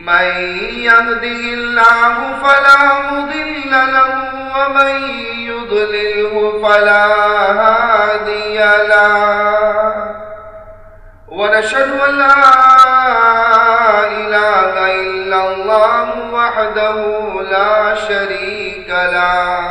من يهده الله فلا مضل له ومن يضلله فلا هادي له. ونشهد أن لا إله إلا الله وحده لا شريك له.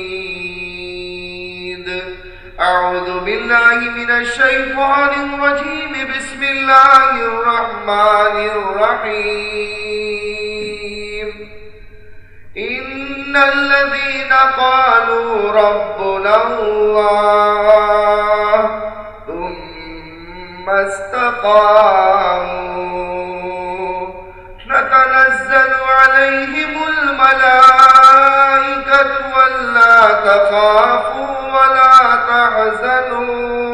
أعوذ بالله من الشيطان الرجيم. بسم الله الرحمن الرحيم. إن الذين قالوا ربنا الله ثم استقاموا نتنزل عليهم الملائكة ولا تخافوا ولا تحزنوا.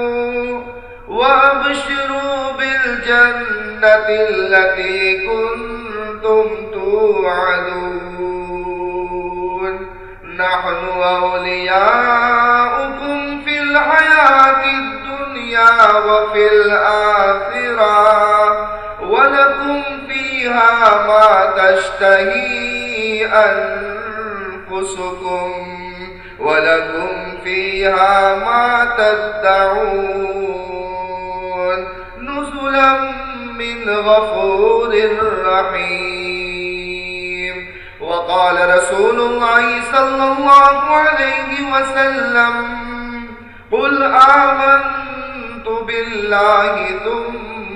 وأبشروا بالجنة التي كنتم توعدون. نحن أولياؤكم في الحياة الدنيا وفي الآخرة. ولكم فيها ما تشتهي أنفسكم ولكم فيها ما تدعون نزلا من غفور رحيم. وقال رسول الله صلى الله عليه وسلم قل آمنت بالله ثم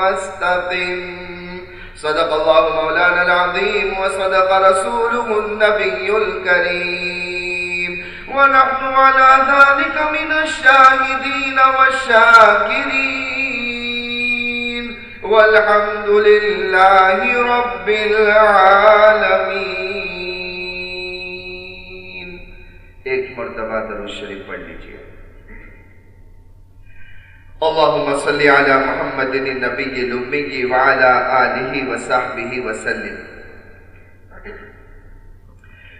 استقم صدق الله مولانا العظيم وصدق رسوله النبي الكريم. ونحن على ذلك من الشاهدين والشاكرين. والحمد لله رب العالمين. ایک مرتبہ درود شریف پڑھ لیجیے. اللهم صل على محمد النبي الأمي وعلى آله وصحبه وسلم.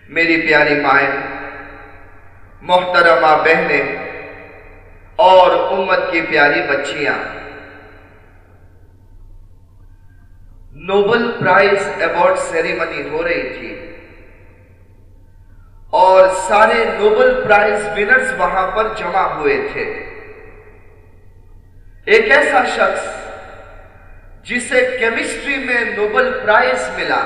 میری پیاری مائیں، محترمہ بہنیں اور امت کی پیاری بچیاں، نوبل پرائز ایوارڈ سیریمنی ہو رہی تھی اور سارے نوبل پرائز ونرز وہاں پر جمع ہوئے تھے۔ ایک ایسا شخص جسے کیمسٹری میں نوبل پرائز ملا۔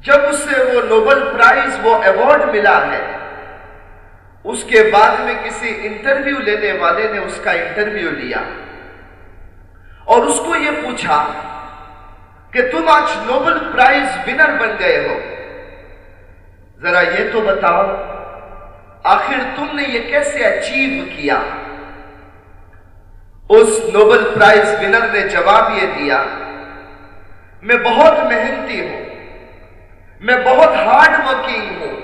جب اس سے وہ نوبل پرائز، وہ ایوارڈ ملا ہے، اس کے بعد میں کسی انٹرویو لینے والے نے اس کا انٹرویو لیا۔ اور اس کو یہ پوچھا کہ تم آج نوبل پرائز ونر بن گئے ہو۔ ذرا یہ تو بتاؤ، آخر تم نے یہ کیسے اچیو کیا؟ اس نوبل پرائز ونر نے جواب یہ دیا، میں بہت محنتی ہوں، میں بہت ہارڈ ورکنگ ہوں،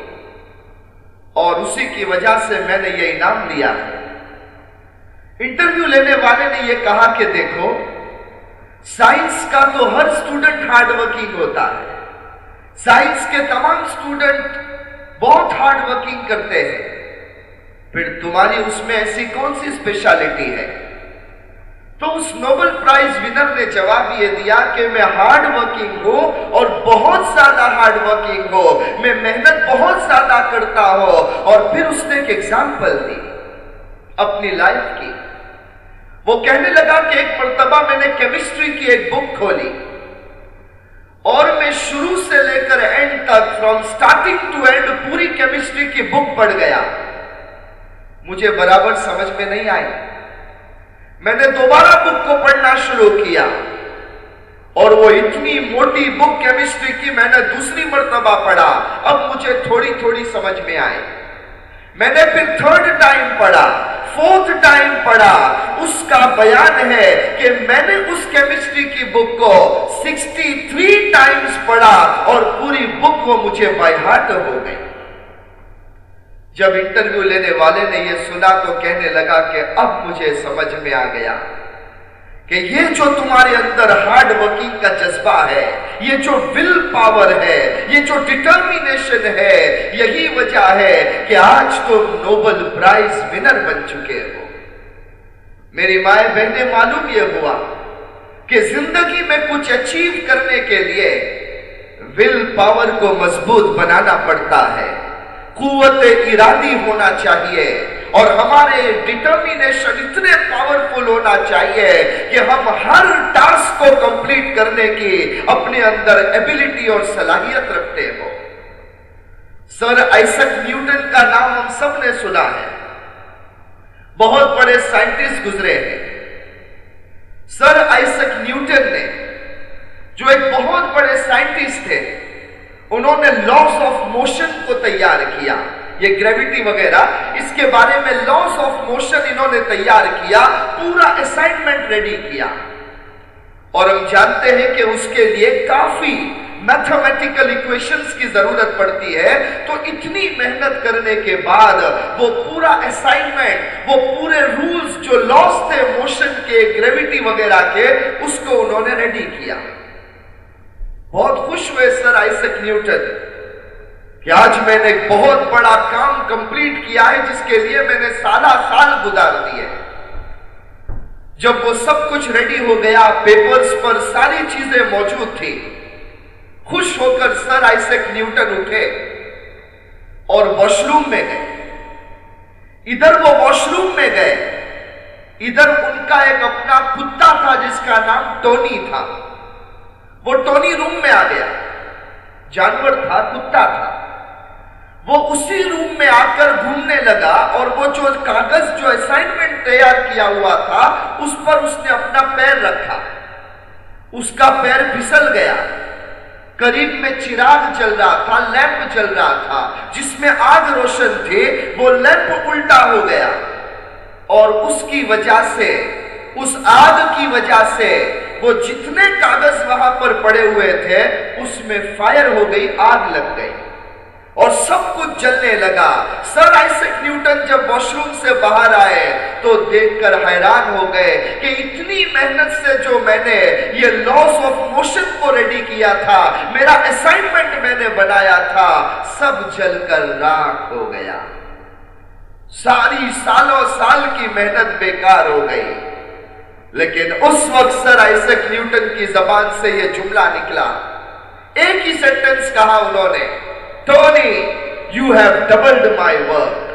اور اسی کی وجہ سے میں نے یہ انعام لیا۔ انٹرویو لینے والے نے یہ کہا کہ دیکھو، سائنس کا تو ہر سٹوڈنٹ ہارڈ ورکنگ ہوتا ہے۔ سائنس کے تمام سٹوڈنٹ بہت ہارڈ ورکنگ کرتے ہیں۔ پھر تمہاری اس میں ایسی کون سی اسپیشلٹی ہے؟ تو اس نوبل پرائز ونر نے جواب یہ دیا کہ میں ہارڈ ورکنگ ہوں اور بہت زیادہ ہارڈ ورکنگ ہو میں محنت بہت زیادہ کرتا ہوں۔ اور پھر اس نے ایک ایگزامپل دی اپنی لائف کی۔ وہ کہنے لگا کہ ایک مرتبہ میں نے کیمسٹری کی ایک بک کھولی۔ اور میں شروع سے لے کر اینڈ تک فرام سٹارٹنگ ٹو اینڈ پوری کیمسٹری کی بک پڑھ گیا۔ مجھے برابر سمجھ میں نہیں آئی۔ میں نے دوبارہ بک کو پڑھنا شروع کیا اور وہ اتنی موٹی بک کیمسٹری کی میں نے دوسری مرتبہ پڑھا۔ اب مجھے تھوڑی تھوڑی سمجھ میں آئی میں نے پھر تھرڈ ٹائم پڑھا۔ فورتھ ٹائم پڑھا۔ اس کا بیان ہے کہ میں نے اس کیمسٹری کی بک کو سکسٹی تھری ٹائمز پڑھا اور پوری بک وہ مجھے بائی ہارٹ ہو گئی۔ جب انٹرویو لینے والے نے یہ سنا تو کہنے لگا کہ اب مجھے سمجھ میں آ گیا کہ یہ جو تمہارے اندر ہارڈ ورکنگ کا جذبہ ہے، یہ جو ول پاور ہے، یہ جو ڈٹرمینیشن ہے، یہی وجہ ہے کہ آج تم نوبل پرائز ونر بن چکے ہو۔ میری مائیں بہنیں، معلوم یہ ہوا کہ زندگی میں کچھ اچیو کرنے کے لیے ول پاور کو مضبوط بنانا پڑتا ہے۔ قوت ارادی ہونا چاہیے اور ہمارے ڈٹرمینیشن اتنے پاورفل ہونا چاہیے کہ ہم ہر ٹاسک کو کمپلیٹ کرنے کی اپنے اندر ایبلٹی اور صلاحیت رکھتے ہو سر ایسک نیوٹن کا نام ہم سب نے سنا ہے۔ بہت بڑے سائنٹسٹ گزرے ہیں۔ سر ایسک نیوٹن نے، جو ایک بہت بڑے سائنٹسٹ تھے انہوں نے لاس آف موشن کو تیار کیا۔ یہ گریوٹی وغیرہ، اس کے بارے میں لاس آف موشن انہوں نے تیار کیا، پورا اسائنمنٹ ریڈی کیا۔ اور ہم جانتے ہیں کہ اس کے لیے کافی میتھمیٹیکل ایکویشنز کی ضرورت پڑتی ہے۔ تو اتنی محنت کرنے کے بعد وہ پورا اسائنمنٹ وہ پورے رولز جو لاس تھے موشن کے گریوٹی وغیرہ کے، اس کو انہوں نے ریڈی کیا۔ بہت خوش ہوئے سر آئیسک نیوٹن کہ آج میں نے ایک بہت بڑا کام کمپلیٹ کیا ہے جس کے لیے میں نے سالہ سال گزار دیے جب وہ سب کچھ ریڈی ہو گیا پیپرز پر ساری چیزیں موجود تھی خوش ہو کر سر آئیسک نیوٹن اٹھے۔ اور واش روم میں گئے۔ ادھر وہ واش روم میں گئے۔ ادھر ان کا ایک اپنا کتا تھا جس کا نام ٹونی تھا۔ وہ ٹونی روم میں آ گیا۔ جانور تھا، کتا تھا۔ وہ اسی روم میں آ کر گھومنے لگا اور وہ جو کاغذ، جو اسائنمنٹ تیار کیا ہوا تھا، اس پر اس نے اپنا پیر رکھا۔ اس کا پیر پھسل گیا۔ قریب میں چراغ چل رہا تھا، لیمپ چل رہا تھا، جس میں آگ روشن تھے وہ لیمپ الٹا ہو گیا۔ اور اس کی وجہ سے، اس آگ کی وجہ سے وہ جتنے کاغذ وہاں پر پڑے ہوئے تھے، اس میں فائر ہو گئی، آگ لگ گئی۔ اور سب کچھ جلنے لگا۔ سر آئیسک نیوٹن جب واش روم سے باہر آئے، تو دیکھ کر حیران ہو گئے کہ اتنی محنت سے جو میں نے یہ لاس آف موشن کو ریڈی کیا تھا، میرا اسائنمنٹ میں نے بنایا تھا، سب جل کر راک ہو گیا۔ ساری سالوں سال کی محنت بیکار ہو گئی۔ لیکن اس وقت سر آئیسک نیوٹن کی زبان سے یہ جملہ نکلا۔ ایک ہی سینٹنس کہا انہوں نے Tony you have doubled my work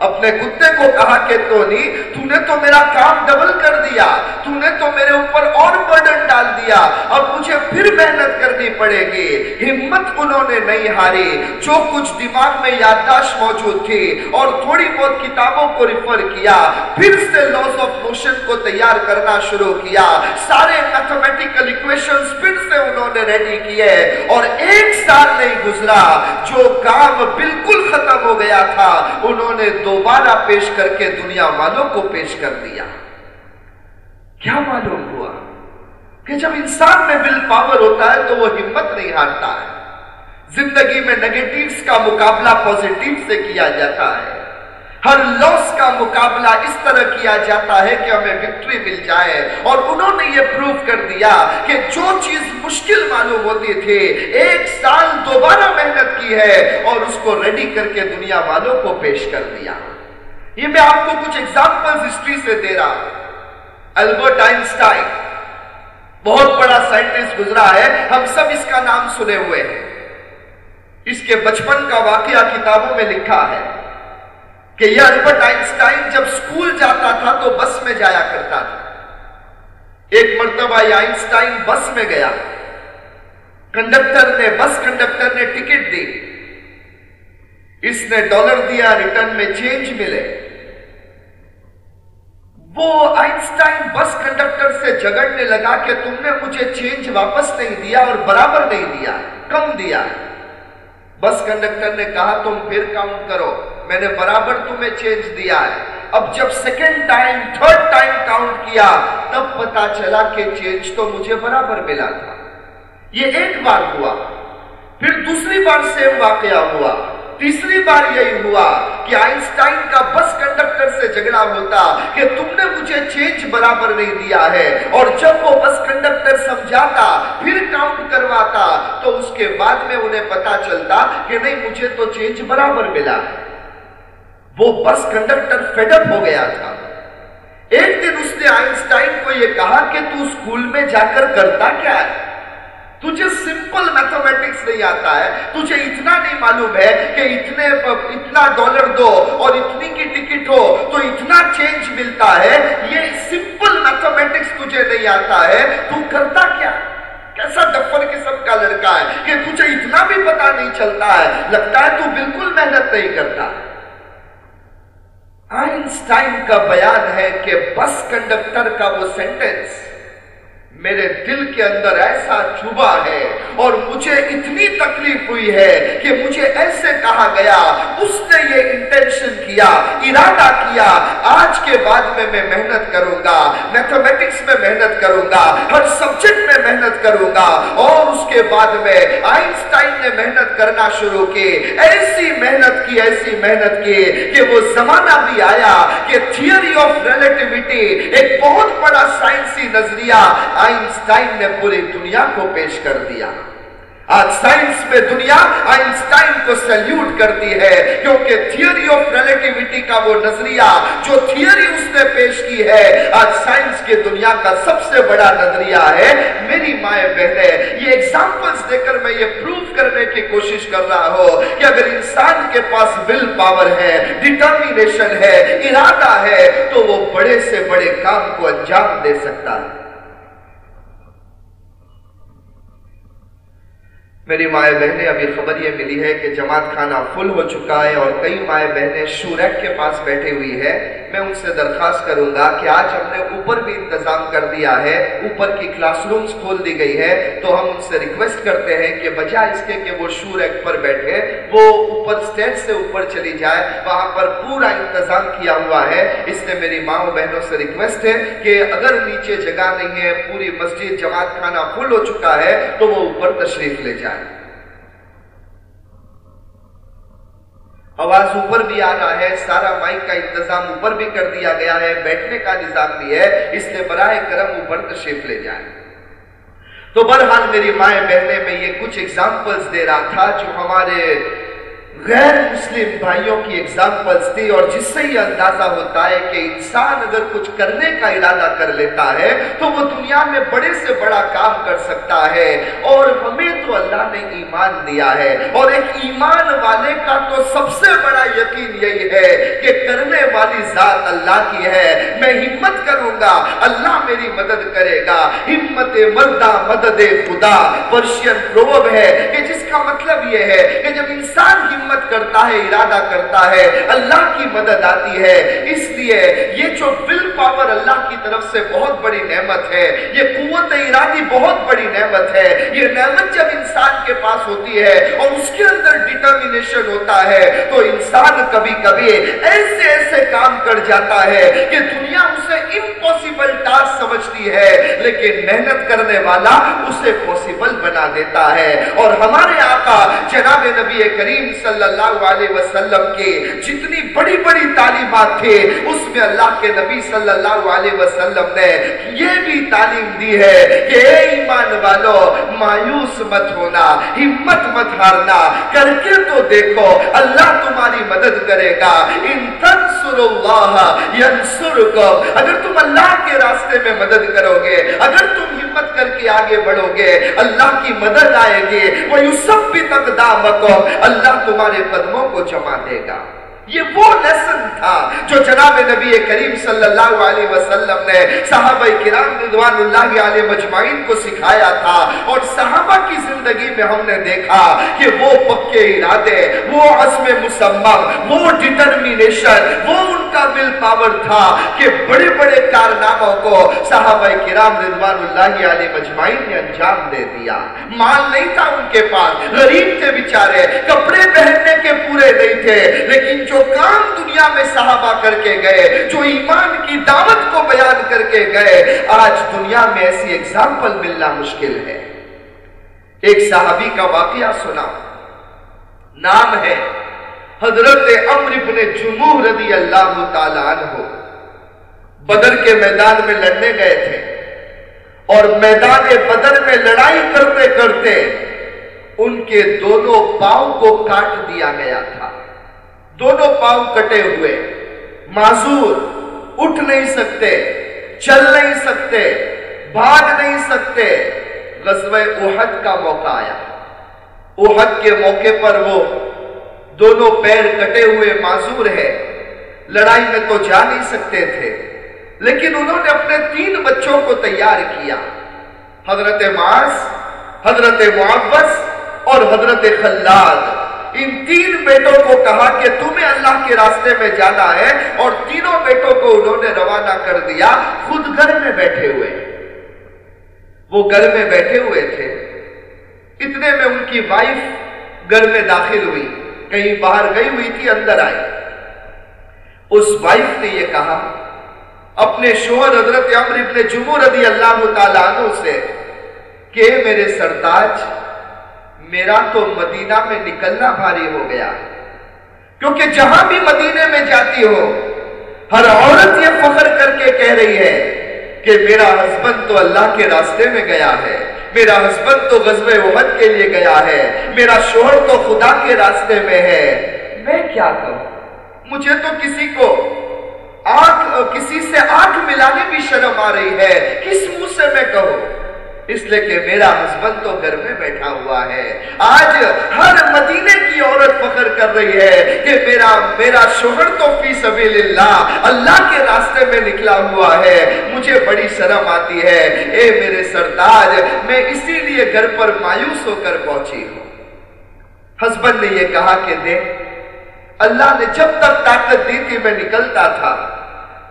اپنے کتے کو کہا کہ تونی، تو نے تو میرا کام ڈبل کر دیا، تو نے تو میرے اوپر اور برڈن ڈال دیا، اب مجھے پھر محنت کرنی پڑے گی۔ ہمت انہوں نے نہیں ہاری، جو کچھ دماغ میں یادداشت موجود تھی اور تھوڑی بہت کتابوں کو ریفر کیا، پھر سے لاس آف موشن کو تیار کرنا شروع کیا۔ سارے میتھمیٹیکل ایکویشنز پھر سے انہوں نے ریڈی کیے اور ایک سال نہیں گزرا، جو کام بالکل ختم ہو گیا تھا، انہوں نے دو دوبارہ پیش کر کے دنیا والوں کو پیش کر دیا۔ کیا معلوم ہوا کہ جب انسان میں ول پاور ہوتا ہے تو وہ ہمت نہیں ہارتا ہے۔ زندگی میں نگیٹیوز کا مقابلہ پوزیٹیو سے کیا جاتا ہے۔ ہر لوس کا مقابلہ اس طرح کیا جاتا ہے کہ ہمیں وکٹری مل جائے اور انہوں نے یہ پروف کر دیا کہ جو چیز مشکل معلوم ہوتی تھی، ایک سال دوبارہ محنت کی ہے اور اس کو ریڈی کر کے دنیا والوں کو پیش کر دیا۔ یہ میں آپ کو کچھ ایگزامپل ہسٹری سے دے رہا ہوں۔ البرٹ آئنسٹائن بہت بڑا سائنٹسٹ گزرا ہے، ہم سب اس کا نام سنے ہوئے ہیں۔ اس کے بچپن کا واقعہ کتابوں میں لکھا ہے۔ کہ یہ البرٹ آئنسٹائن جب سکول جاتا تھا تو بس میں جایا کرتا تھا۔ ایک مرتبہ یہ آئنسٹائن بس میں گیا۔ کنڈکٹر نے، بس کنڈکٹر نے ٹکٹ دی۔ اس نے ڈالر دیا، ریٹرن میں چینج ملے۔ وہ آئنسٹائن بس کنڈکٹر سے جگڑنے لگا کہ تم نے مجھے چینج واپس نہیں دیا اور برابر نہیں دیا، کم دیا۔ بس کنڈکٹر نے کہا، تم پھر کاؤنٹ کرو۔ میں نے برابر تمہیں چینج دیا ہے۔ اب جب second time third time count کیا، تب پتا چلا کہ چینج تو مجھے برابر ملا تھا۔ یہ ایک بار ہوا۔ پھر دوسری بار سیم واقعہ ہوا۔ تیسری بار یہی ہوا کہ آئنسٹائن کا بس کنڈکٹر سے جھگڑا ہوتا کہ تم نے مجھے چینج برابر نہیں دیا ہے اور جب وہ بس کنڈکٹر سمجھاتا، پھر کاؤنٹ کرواتا، تو اس کے بعد میں انہیں پتا چلتا کہ نہیں، مجھے تو چینج برابر ملا۔ وہ بس کنڈکٹر فیڈپ ہو گیا تھا۔ ایک دن اس نے آئنسٹائن کو یہ کہا کہ تو اسکول میں جا کر کرتا کیا ہے؟ تجھے سمپل میتھمیٹکس نہیں آتا ہے، تجھے اتنا نہیں معلوم ہے کہ اتنے اتنا ڈالر دو اور اتنی کی ٹکٹ ہو، تو اتنا چینج ملتا ہے۔ یہ سمپل میتھمیٹکس تجھے نہیں آتا ہے۔ تو کرتا کیا؟ کیسا دفر قسم کا لڑکا ہے کہ تجھے اتنا بھی پتا نہیں چلتا ہے۔ لگتا ہے تو بالکل محنت نہیں کرتا۔ آئنسٹائن کا بیان ہے کہ بس کنڈکٹر کا وہ سینٹنس میرے دل کے اندر ایسا چوبا ہے اور مجھے اتنی تکلیف ہوئی ہے کہ مجھے ایسے کہا گیا، اس نے یہ انٹینشن کیا، ارادہ کیا، آج کے بعد میں میں محنت کروں گا میتھمیٹکس میں محنت کروں گا، ہر سبجیکٹ میں محنت کروں گا، اور اس کے بعد میں آئنسٹائن نے محنت کرنا شروع کی، ایسی محنت کی، ایسی محنت کی کہ وہ زمانہ بھی آیا کہ تھیوری آف ریلیٹیوٹی ایک بہت بڑا سائنسی نظریہ آئنسٹائن نے پوری دنیا کو پیش کر دیا۔ آج سائنس میں دنیا آئنسٹائن کو سیلیوٹ کرتی ہے، کیونکہ تھیوری آف ریلیٹیوٹی کا وہ نظریہ جو تھیوری اس نے پیش کی ہے، آج سائنس کے دنیا کا سب سے بڑا نظریہ ہے۔ میری مائیں بہنیں، یہ ایگزامپلز دے کر میں یہ پروف کرنے کی کوشش کر رہا ہوں کہ اگر انسان کے پاس ول پاور ہے ڈیٹرمینیشن ہے، ارادہ ہے، تو وہ بڑے سے بڑے کام کو انجام دے سکتا ہے۔ میری مائیں بہنیں ابھی خبر یہ ملی ہے کہ جماعت خانہ فل ہو چکا ہے اور کئی مائیں بہنیں شوریک کے پاس بیٹھے ہوئی ہے میں ان سے درخواست کروں گا کہ آج ہم نے اوپر بھی انتظام کر دیا ہے، اوپر کی کلاس رومز کھول دی گئی ہے تو ہم ان سے ریکویسٹ کرتے ہیں کہ بجائے اس کے کہ وہ شوریک پر بیٹھے، وہ اوپر سٹیج سے اوپر چلی جائے۔ وہاں پر پورا انتظام کیا ہوا ہے۔ اس نے میری ماں و بہنوں سے ریکویسٹ ہے کہ اگر نیچے جگہ نہیں ہے، پوری مسجد جماعت خانہ فل ہو چکا ہے، تو وہ اوپر تشریف لے جائے آواز اوپر بھی آ رہا ہے، سارا مائک کا انتظام اوپر بھی کر دیا گیا ہے، بیٹھنے کا نظام بھی ہے، اس لیے براہ کرم اوپر تشریف لے جائے تو برحال میری مائیں بہنیں، میں یہ کچھ اگزامپلز دے رہا تھا جو ہمارے غیر مسلم بھائیوں کی ایگزامپلز تھی اور جس سے یہ اندازہ ہوتا ہے کہ انسان اگر کچھ کرنے کا ارادہ کر لیتا ہے تو وہ دنیا میں بڑے سے بڑا کام کر سکتا ہے اور ہمیں تو اللہ نے ایمان دیا ہے اور ایک ایمان والے کا تو سب سے بڑا یقین یہی ہے کہ کرنے والی ذات اللہ کی ہے۔ میں ہمت کروں گا، اللہ میری مدد کرے گا۔ ہمت مردہ، مدد خدا۔ پرشین پروب ہے کہ جس کا مطلب یہ ہے کہ جب انسان ہمت ہمت کرتا ہے، ارادہ کرتا ہے، اللہ کی مدد آتی ہے۔ اس لیے یہ جو ول پاور اللہ کی طرف سے بہت بڑی نعمت ہے، یہ قوت ارادی بہت بڑی نعمت ہے۔ یہ نعمت جب انسان کے پاس ہوتی ہے اور اس کے اندر ڈیٹرمینیشن ہوتا ہے، تو انسان کبھی کبھی ایسے ایسے کام کر جاتا ہے کہ دنیا اسے امپوسیبل ٹاسک سمجھتی ہے، لیکن محنت کرنے والا اسے پوسیبل بنا دیتا ہے۔ اور ہمارے آقا جناب نبی کریم صلی صلی اللہ علیہ وسلم کے جتنی بڑی بڑی تعلیمات تھے، اس میں اللہ کے نبی صلی اللہ علیہ وسلم نے یہ بھی تعلیم دی ہے کہ اے ایمان والو، مایوس مت ہونا، ہمت مت ہارنا، کر کے تو دیکھو، اللہ تمہاری مدد کرے گا۔ ان تنصر اللہ ینصرکم۔ اگر تم اللہ کے راستے میں مدد کرو گے، اگر تم ہمت کر کے آگے بڑھو گے، اللہ کی مدد آئے گی۔ وہ یوسف بھی تقدامکم اللہ تمہاری ہمارے قدموں کو جما دے گا۔ یہ وہ لیسن تھا جو جناب نبی کریم صلی اللہ علیہ وسلم نے صحابہ کرام رضوان اللہ علیہ مجمعین کو سکھایا تھا اور صحابہ کی زندگی میں ہم نے دیکھا کہ وہ پکے ارادے، وہ عزم مسمم، وہ ڈٹرمینیشن وہ ان کا مل پاور تھا کہ بڑے بڑے کارناموں کو صحابہ کرام رضوان اللہ علیہ مجمعین نے انجام دے دیا۔ مال نہیں تھا ان کے پاس، غریب تھے بیچارے، کپڑے پہننے کے پورے نہیں تھے، لیکن جو کام دنیا میں صحابہ کر کے گئے، جو ایمان کی دعوت کو بیان کر کے گئے، آج دنیا میں ایسی اگزامپل ملنا مشکل ہے۔ ایک صحابی کا واقعہ سنا۔ نام ہے حضرت عمر بن جموح رضی اللہ تعالیٰ عنہ۔ بدر کے میدان میں لڑنے گئے تھے۔ اور میدان بدر میں لڑائی کرتے کرتے ان کے دونوں پاؤں کو کاٹ دیا گیا تھا۔ دونوں پاؤں کٹے ہوئے۔ معذور، اٹھ نہیں سکتے، چل نہیں سکتے، بھاگ نہیں سکتے۔ غزوہ احد کا موقع آیا۔ احد کے موقع پر وہ دونوں پیر کٹے ہوئے معذور ہے لڑائی میں تو جا نہیں سکتے تھے، لیکن انہوں نے اپنے تین بچوں کو تیار کیا۔ حضرت معاذ، حضرت معبس اور حضرت خلاد۔ ان تین بیٹوں کو کہا کہ تمہیں اللہ کے راستے میں جانا ہے اور تینوں بیٹوں کو انہوں نے روانہ کر دیا خود گھر میں بیٹھے ہوئے۔ وہ گھر میں بیٹھے ہوئے تھے۔ اتنے میں ان کی وائف گھر میں داخل ہوئی۔ کہیں باہر گئی ہوئی تھی، اندر آئی۔ اس وائف نے یہ کہا، اپنے شوہر حضرت عمر ابن جمہور رضی اللہ تعالیٰ عنہ سے، کہ میرے سرتاج میرا تو مدینہ میں نکلنا بھاری ہو گیا۔ کیونکہ جہاں بھی مدینے میں جاتی ہو، ہر عورت یہ فخر کر کے کہہ رہی ہے کہ میرا ہسبند تو اللہ کے راستے میں گیا ہے، میرا ہسبند تو غزب احد کے لیے گیا ہے، میرا شوہر تو خدا کے راستے میں ہے۔ میں کیا کہوں مجھے تو کسی کو آنکھ، کسی سے آنکھ ملانے بھی شرم آ رہی ہے۔ کس منہ سے میں کہوں؟ اس لیے کہ میرا ہسبند تو گھر میں بیٹھا ہوا ہے۔ آج ہر مدینے کی عورت فخر کر رہی ہے کہ میرا میرا شوہر تو فی سبیل اللہ اللہ کے راستے میں نکلا ہوا ہے۔ مجھے بڑی شرم آتی ہے۔ اے میرے سرتاج میں اسی لیے گھر پر مایوس ہو کر پہنچی ہوں۔ ہسبند نے یہ کہا کہ دیکھ، اللہ نے جب تک طاقت دی تھی، میں نکلتا تھا۔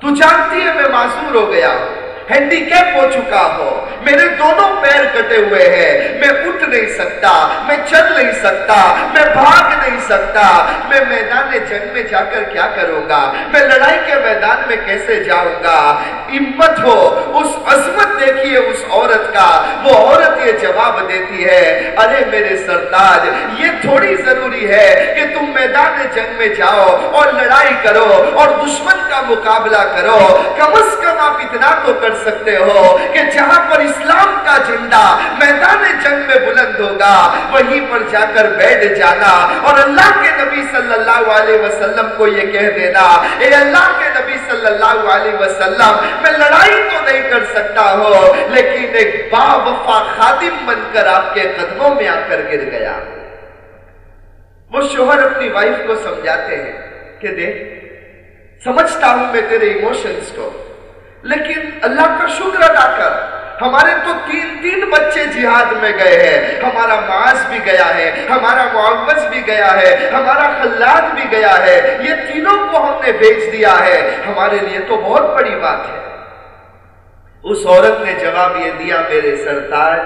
تو جانتی ہے، میں معذور ہو گیا ہوں۔ ہینڈی کیپ ہو چکا ہو۔ میرے دونوں پیر کٹے ہوئے ہیں۔ میں اٹھ نہیں سکتا، میں چل نہیں سکتا، میں بھاگ نہیں سکتا۔ میں میدان جنگ میں جا کر کیا کروں گا؟ میں لڑائی کے میدان میں کیسے جاؤں گا؟ امت ہو، اس عظمت دیکھیے اس عورت کا۔ وہ عورت یہ جواب دیتی ہے، ارے میرے سرتاج یہ تھوڑی ضروری ہے کہ تم میدان جنگ میں جاؤ اور لڑائی کرو اور دشمن کا مقابلہ کرو۔ کم از کم آپ اتنا تو کر سکتے ہو کہ جہاں پر اسلام کا جھنڈا میدان جنگ میں بلند ہوگا، وہیں پر جا کر بیٹھ جانا اور اللہ کے نبی صلی اللہ علیہ وسلم کو یہ کہہ دینا، اے اللہ کے نبی صلی اللہ علیہ وسلم، میں لڑائی تو نہیں کر سکتا ہو، لیکن ایک با وفا خادم بن کر آپ کے قدموں میں آ کر گر گیا۔ وہ شوہر اپنی وائف کو سمجھاتے ہیں کہ دیکھ، سمجھتا ہوں میں تیرے ایموشنز کو۔ لیکن اللہ کا شکر ادا کر، ہمارے تو تین تین بچے جہاد میں گئے ہیں۔ ہمارا معاذ بھی گیا ہے، ہمارا معوض بھی گیا ہے، ہمارا خلاد بھی گیا ہے۔ یہ تینوں کو ہم نے بیچ دیا ہے۔ ہمارے لیے تو بہت بڑی بات ہے۔ اس عورت نے جواب یہ دیا، میرے سرتاج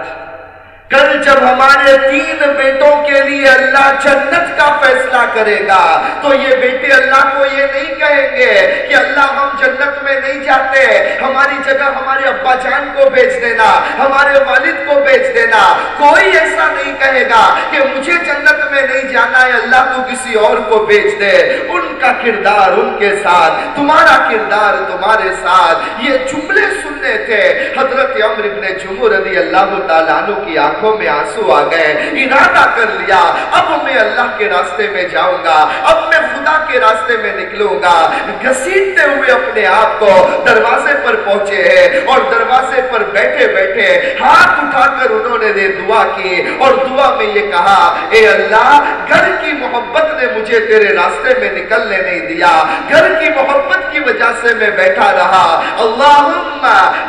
کل جب ہمارے تین بیٹوں کے لیے اللہ جنت کا فیصلہ کرے گا، تو یہ بیٹے اللہ کو یہ نہیں کہیں گے کہ اللہ ہم جنت میں نہیں جاتے، ہماری جگہ ہمارے ابا جان کو بیچ دینا، ہمارے والد کو بیچ دینا۔ کوئی ایسا نہیں کہے گا کہ مجھے جنت میں نہیں جانا ہے، اللہ تو کسی اور کو بیچ دے۔ ان کا کردار ان کے ساتھ، تمہارا کردار تمہارے ساتھ۔ یہ جملے سننے تھے، حضرت عمر ابن جمہور رضی اللہ تعالیٰ عنہ کی آنکھ آنکھوں میں آنسو آ گئے، ارادہ کر لیا، اب میں اللہ کے راستے میں جاؤں گا، اب میں خدا کے راستے میں نکلوں گا۔ گھسیٹتے ہوئے اپنے آپ کو دروازے پر پہنچے ہیں اور دروازے پر بیٹھے بیٹھے ہاتھ اٹھا کر انہوں نے دے دعا کی اور دعا میں یہ کہا، اے اللہ، گھر کی محبت نے مجھے تیرے راستے میں نکلنے نہیں دیا۔ گھر کی محبت کی وجہ سے میں بیٹھا رہا۔ اللہم،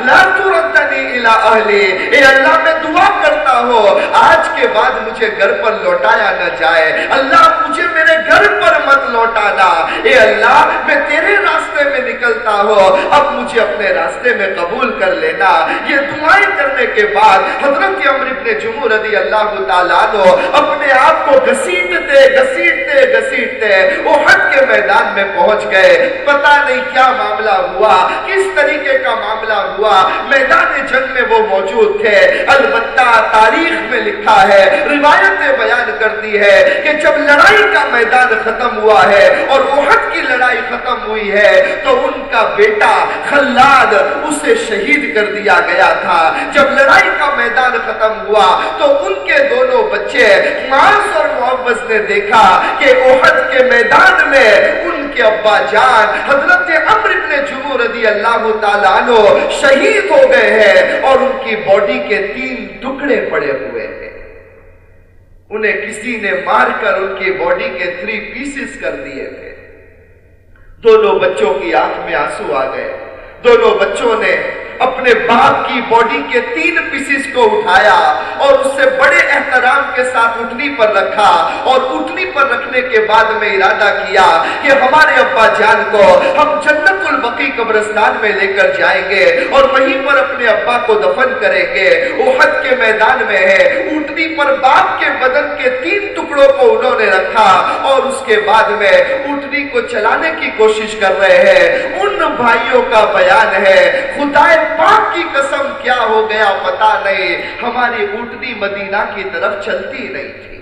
لا تردنی الى اہلی۔ اے اللہ، میں دعا کرتا ہوں آج کے بعد مجھے گھر پر لوٹایا نہ جائے۔ اللہ مجھے میرے گھر پر مت لوٹانا۔ اے اللہ، میں تیرے راستے میں نکلتا ہوں۔ اب مجھے اپنے راستے میں قبول کر لینا۔ یہ دعائیں کرنے کے بعد حضرت عمر ابن جمہور رضی اللہ تعالیٰ عنہ اپنے آپ کو گسیٹتے گسیٹتے گسیٹتے احد کے میدان میں پہنچ گئے۔ پتہ نہیں کیا معاملہ ہوا، کس طریقے کا معاملہ ہوا۔ میدان جنگ میں وہ موجود تھے۔ البتہ تاریخ میں لکھا ہے، روایتیں بیان کرتی ہے کہ جب لڑائی کا میدان ختم ہوا ہے اور احد کی لڑائی ختم ہوئی ہے، تو ان کا بیٹا خلاد اسے شہید کر دیا گیا تھا۔ جب لڑائی کا میدان ختم ہوا، تو ان کے دونوں بچے معاذ اور محبت نے دیکھا کہ احد کے میدان میں ان کے ابا جان حضرت عمر ابن جمہور رضی اللہ تعالیٰ عنہ شہید ہو گئے ہیں اور ان کی باڈی کے تین ٹکڑے پڑے ہوئے تھے انہیں کسی نے مار کر ان کی باڈی کے تھری پیسز کر دیے تھے۔ دونوں بچوں کی آنکھ میں آنسو آ گئے۔ دونوں بچوں نے اپنے باپ کی باڈی کے تین پیسز کو اٹھایا اور اس سے بڑے احترام کے ساتھ اٹھنی پر رکھا اور اٹھنی پر رکھنے کے بعد میں ارادہ کیا کہ ہمارے ابا جان کو ہم جنت البقی قبرستان میں لے کر جائیں گے اور وہیں پر اپنے ابا کو دفن کریں گے۔ احد کے میدان میں ہے۔ اٹھنی پر باپ کے بدن کے تین ٹکڑوں کو انہوں نے رکھا اور اس کے بعد میں اٹھنی کو چلانے کی کوشش کر رہے ہیں۔ ان بھائیوں کا بیان ہے۔ خدا پاک کی قسم کیا ہو گیا پتا نہیں، ہماری اٹھنی مدینہ کی طرف چلتی نہیں تھی۔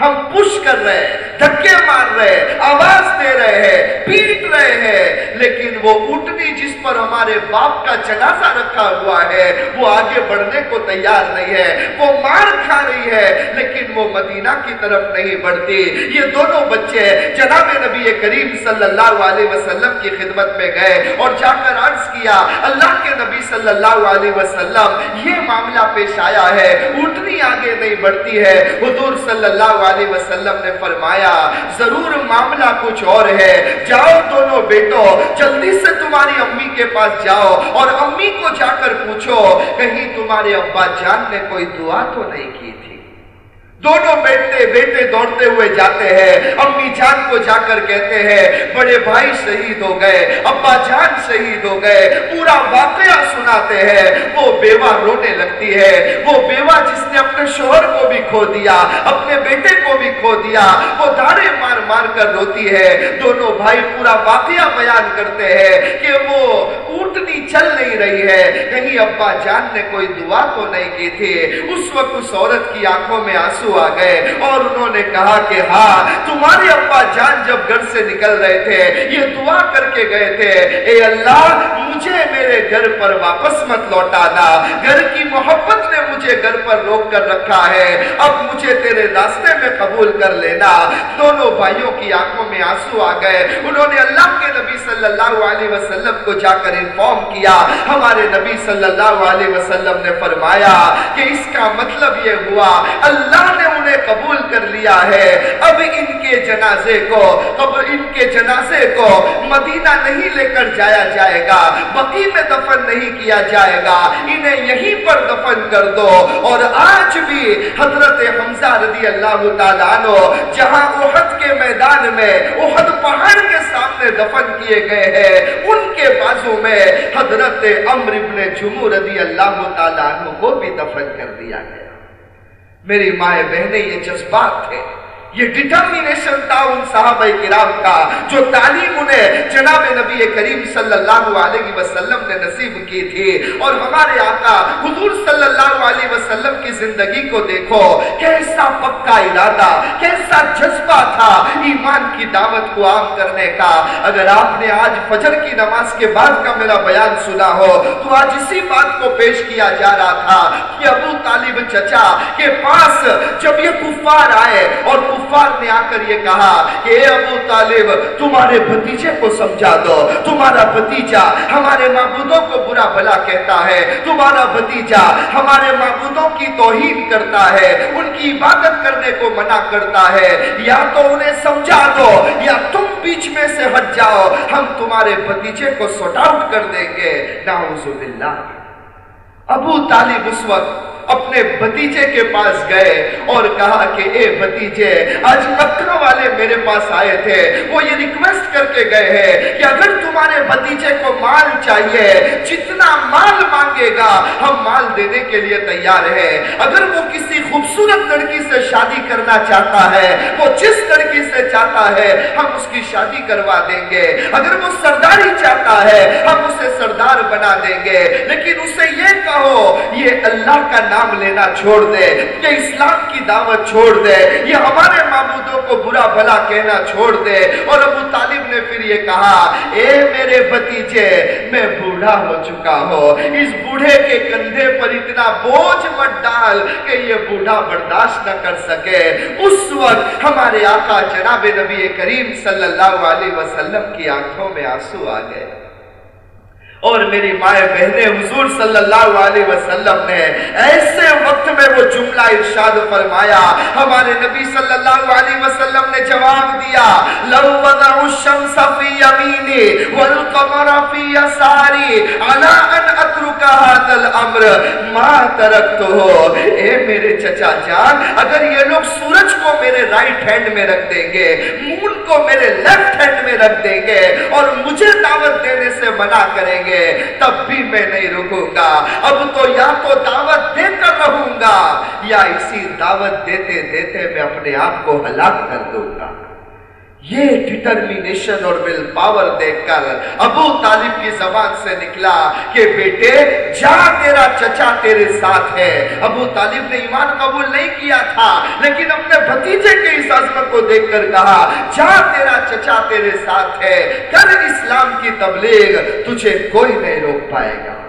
ہم پش کر رہے ہیں، دھکے مار رہے ہیں، آواز دے رہے ہیں، پیٹ رہے ہیں، لیکن وہ اٹھنی جس پر ہمارے باپ کا جنازہ رکھا ہوا ہے، وہ آگے بڑھنے کو تیار نہیں ہے، وہ مار کھا رہی ہے، لیکن وہ مدینہ کی طرف نہیں بڑھتی۔ یہ دونوں بچے جناب نبی کریم صلی اللہ علیہ وسلم کی خدمت میں گئے اور جا کر عرض کیا، اللہ کے نبی صلی اللہ علیہ وسلم، یہ معاملہ پیش آیا ہے، اٹھنی آگے نہیں بڑھتی ہے، حضور صلی اللہ علیہ وسلم نے فرمایا، ضرور معاملہ کچھ اور ہے۔ جاؤ دونوں بیٹو، جلدی سے تمہاری امی کے پاس جاؤ اور امی کو جا کر پوچھو، کہیں تمہارے ابا جان نے کوئی دعا تو نہیں کی تھی؟ دونوں بیٹے بیٹے دوڑتے ہوئے جاتے ہیں۔ امی جان کو جا کر کہتے ہیں، بڑے بھائی شہید ہو گئے، ابا جان شہید ہو گئے۔ پورا واقعہ سناتے ہیں۔ وہ بیوہ رونے لگتی ہے۔ وہ بیوہ جس نے اپنے شوہر کو بھی کھو دیا، اپنے بیٹے کو بھی کھو دیا، وہ دھاڑے مار مار کر روتی ہے۔ دونوں بھائی پورا واقعہ بیان کرتے ہیں کہ وہ اونٹنی چل نہیں رہی ہے۔ کہیں ابا جان نے کوئی دعا تو نہیں کی تھی۔ اس وقت اس عورت کی آنکھوں میں آنسو آ گئے اور انہوں نے کہا کہ ہاں تمہارے ابا جان جب گھر سے نکل رہے تھے، یہ دعا کر کے گئے تھے، اے اللہ، مجھے میرے گھر پر واپس مت لوٹانا، گھر کی محبت نے مجھے گھر پر روک کر رکھا ہے، اب مجھے تیرے راستے میں قبول کر لینا۔ دونوں بھائیوں کی آنکھوں میں آنسو آ گئے، انہوں نے اللہ کے نبی صلی اللہ علیہ وسلم کو جا کر انفارم کیا۔ ہمارے نبی صلی اللہ علیہ وسلم نے فرمایا کہ اس کا مطلب یہ ہوا، اللہ نے انہیں قبول کر لیا ہے۔ اب ان کے جنازے کو، اب ان کے جنازے کو مدینہ نہیں لے کر جایا جائے گا بقی میں دفن نہیں کیا جائے گا۔ انہیں یہیں پر دفن کر دو۔ اور آج بھی حضرت حمزہ رضی اللہ تعالیٰ عنہ جہاں احد کے میدان میں، احد پہاڑ کے سامنے دفن کیے گئے ہیں، ان کے بازو میں حضرت عمر ابن جمہور رضی اللہ تعالیٰ عنہ کو بھی دفن کر دیا گیا۔ میری مائیں بہنیں یہ جذبات تھے۔ یہ ڈٹرمینیشن تھا ان صحابہ کرام کا جو تعلیم انہیں جناب نبی کریم صلی اللہ علیہ وسلم نے نصیب کی تھی۔ اور ہمارے آقا حضور صلی اللہ علیہ وسلم کی زندگی کو دیکھو، کیسا پکا ارادہ، کیسا جذبہ تھا ایمان کی دعوت کو عام کرنے کا۔ اگر آپ نے آج فجر کی نماز کے بعد کا میرا بیان سنا ہو، تو آج اسی بات کو پیش کیا جا رہا تھا کہ ابو طالب چچا کے پاس جب یہ کفار آئے اور کفار کفار نے آ کر یہ کہا کہ اے ابو طالب، تمہارے بھتیجے کو سمجھا دو۔ تمہارا بھتیجا ہمارے معبودوں کو برا بھلا کہتا ہے۔ تمہارا بھتیجا ہمارے معبودوں کی توہین کرتا ہے، ان کی عبادت کرنے کو منع کرتا ہے۔ یا تو انہیں سمجھا دو، یا تم بیچ میں سے ہٹ جاؤ۔ ہم تمہارے بھتیجے کو سوٹ آؤٹ کر دیں گے۔ نعوذ باللہ۔ ابو طالب اس وقت اپنے بھتیجے کے پاس گئے اور کہا کہ اے بھتیجے آج لکھنؤ والے میرے پاس آئے تھے۔ وہ یہ ریکویسٹ کر کے گئے ہیں کہ اگر تمہارے بھتیجے کو مال چاہیے، جتنا مال مانگے گا، ہم مال دینے کے لیے تیار ہیں۔ اگر وہ کسی خوبصورت لڑکی سے شادی کرنا چاہتا ہے، وہ جس لڑکی سے چاہتا ہے، ہم اس کی شادی کروا دیں گے۔ اگر وہ سرداری چاہتا ہے، ہم اسے سردار بنا دیں گے۔ لیکن اسے یہ کہو، یہ اللہ کا نام نام لینا چھوڑ دے یہ اسلام کی دعوت چھوڑ دے یہ ہمارے معبودوں کو برا بھلا کہنا چھوڑ دے۔ اور ابو طالب نے پھر یہ کہا، اے میرے بتیجے میں بوڑھا ہو چکا ہوں۔ اس بوڑھے کے کندھے پر اتنا بوجھ مت ڈال کہ یہ بوڑھا برداشت نہ کر سکے۔ اس وقت ہمارے آقا جناب نبی کریم صلی اللہ علیہ وسلم کی آنکھوں میں آنسو آ گئے۔ اور میری مائیں بہن حضور صلی اللہ علیہ وسلم نے ایسے وقت میں وہ جملہ ارشاد فرمایا، ہمارے نبی صلی اللہ علیہ وسلم نے جواب دیا، لو وضع الشمس فی یمینی والقمر فی یساری علا ان اترک هذا الامر، ما ترکتہ؟ اے میرے چچا جان، اگر یہ لوگ سورج کو میرے رائٹ ہینڈ میں رکھ دیں گے مون کو میرے لیفٹ ہینڈ میں رکھ دیں گے اور مجھے دعوت دینے سے منع کریں گے ہے، تب بھی میں نہیں رکوں گا۔ اب تو یا تو دعوت دیتا رہوں گا یا اسی دعوت دیتے دیتے میں اپنے آپ کو ہلاک کر دوں گا۔ یہ ڈٹرمینیشن اور ول پاور دیکھ کر ابو طالب کی زبان سے نکلا کہ بیٹے، جا تیرا چچا تیرے ساتھ ہے۔ ابو طالب نے ایمان قبول نہیں کیا تھا، لیکن اپنے بھتیجے کے اس عظمت کو دیکھ کر کہا، جا تیرا چچا تیرے ساتھ ہے۔ کر اسلام کی تبلیغ، تجھے کوئی نہیں روک پائے گا۔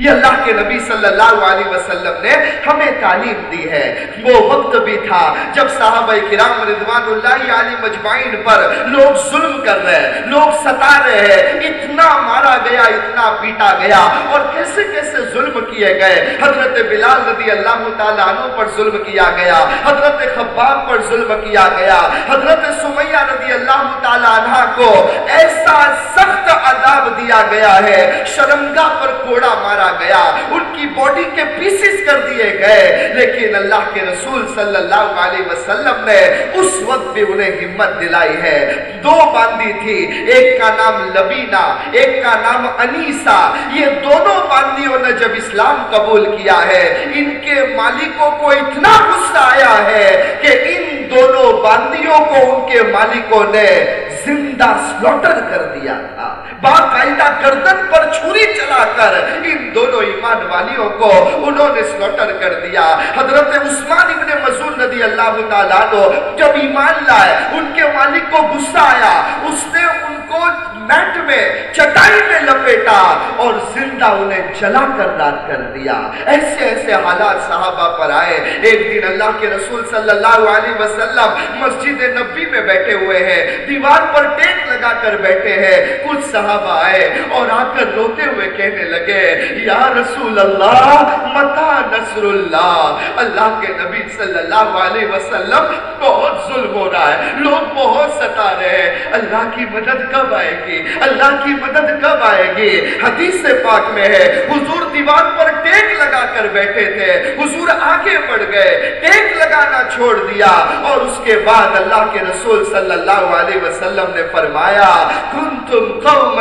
یہ اللہ کے نبی صلی اللہ علیہ وسلم نے ہمیں تعلیم دی ہے۔ وہ وقت بھی تھا جب صحابہ کرام رضوان اللہ علی مجمعین پر لوگ ظلم کر رہے ہیں، لوگ ستا رہے ہیں۔ اتنا مارا گیا، اتنا پیٹا گیا اور کیسے کیسے ظلم کیے گئے۔ حضرت بلال رضی اللہ تعالیٰ عنہ پر ظلم کیا گیا، حضرت خباب پر ظلم کیا گیا، حضرت سمیہ رضی اللہ تعالیٰ عنہ کو ایسا سخت عذاب دیا گیا ہے شرمگاہ پر کوڑا مارا گیا، ان کی باڈی کے پیسز کر دیئے گئے۔ لیکن اللہ کے رسول صلی اللہ علیہ وسلم نے اس وقت بھی انہیں ہمت دلائی ہے۔ دو باندی تھی، ایک کا نام لبینہ ایک کا نام انیسہ یہ دونوں باندیوں نے جب اسلام قبول کیا ہے، ان کے مالکوں کو اتنا غصہ آیا ہے کہ ان دونوں باندیوں کو ان کے مالکوں نے زندہ سلوٹر کر دیا تھا۔ باقاعدہ گردن پر چھری چلا کر ان دونوں ایمان والیوں کو انہوں نے سلوٹر کر دیا۔ حضرت عثمان ابن مزون رضی اللہ تعالیٰ نو جب ایمان لائے، ان کے مالک کو غصہ آیا۔ اس نے ان کو میٹ میں، چٹائی میں لپیٹا اور زندہ انہیں جلا کر رات کر دیا۔ ایسے ایسے حالات صحابہ پر آئے۔ ایک دن اللہ کے رسول صلی اللہ علیہ وسلم مسجد نبی میں بیٹھے ہوئے ہیں۔ دیوار پر ٹیک لگا کر بیٹھے ہیں۔ کچھ صحابہ آئے اور آ کر روتے ہوئے کہنے لگے یا رسول اللہ، متا نصر اللہ اللہ کے نبی صلی اللہ علیہ وسلم بہت ظلم ہو رہا ہے، لوگ بہت ستا رہے ہیں۔ اللہ کی مدد کب آئے گی؟ اللہ کی مدد کب آئے گی؟ حدیث پاک میں ہے، حضور دیوان پر ٹیک لگا کر بیٹھے تھے۔ حضور آگے بڑھ گئے، ٹیک لگانا چھوڑ دیا۔ اور اس کے بعد اللہ کے رسول صلی اللہ علیہ وسلم نے فرمایا، کنتم قوما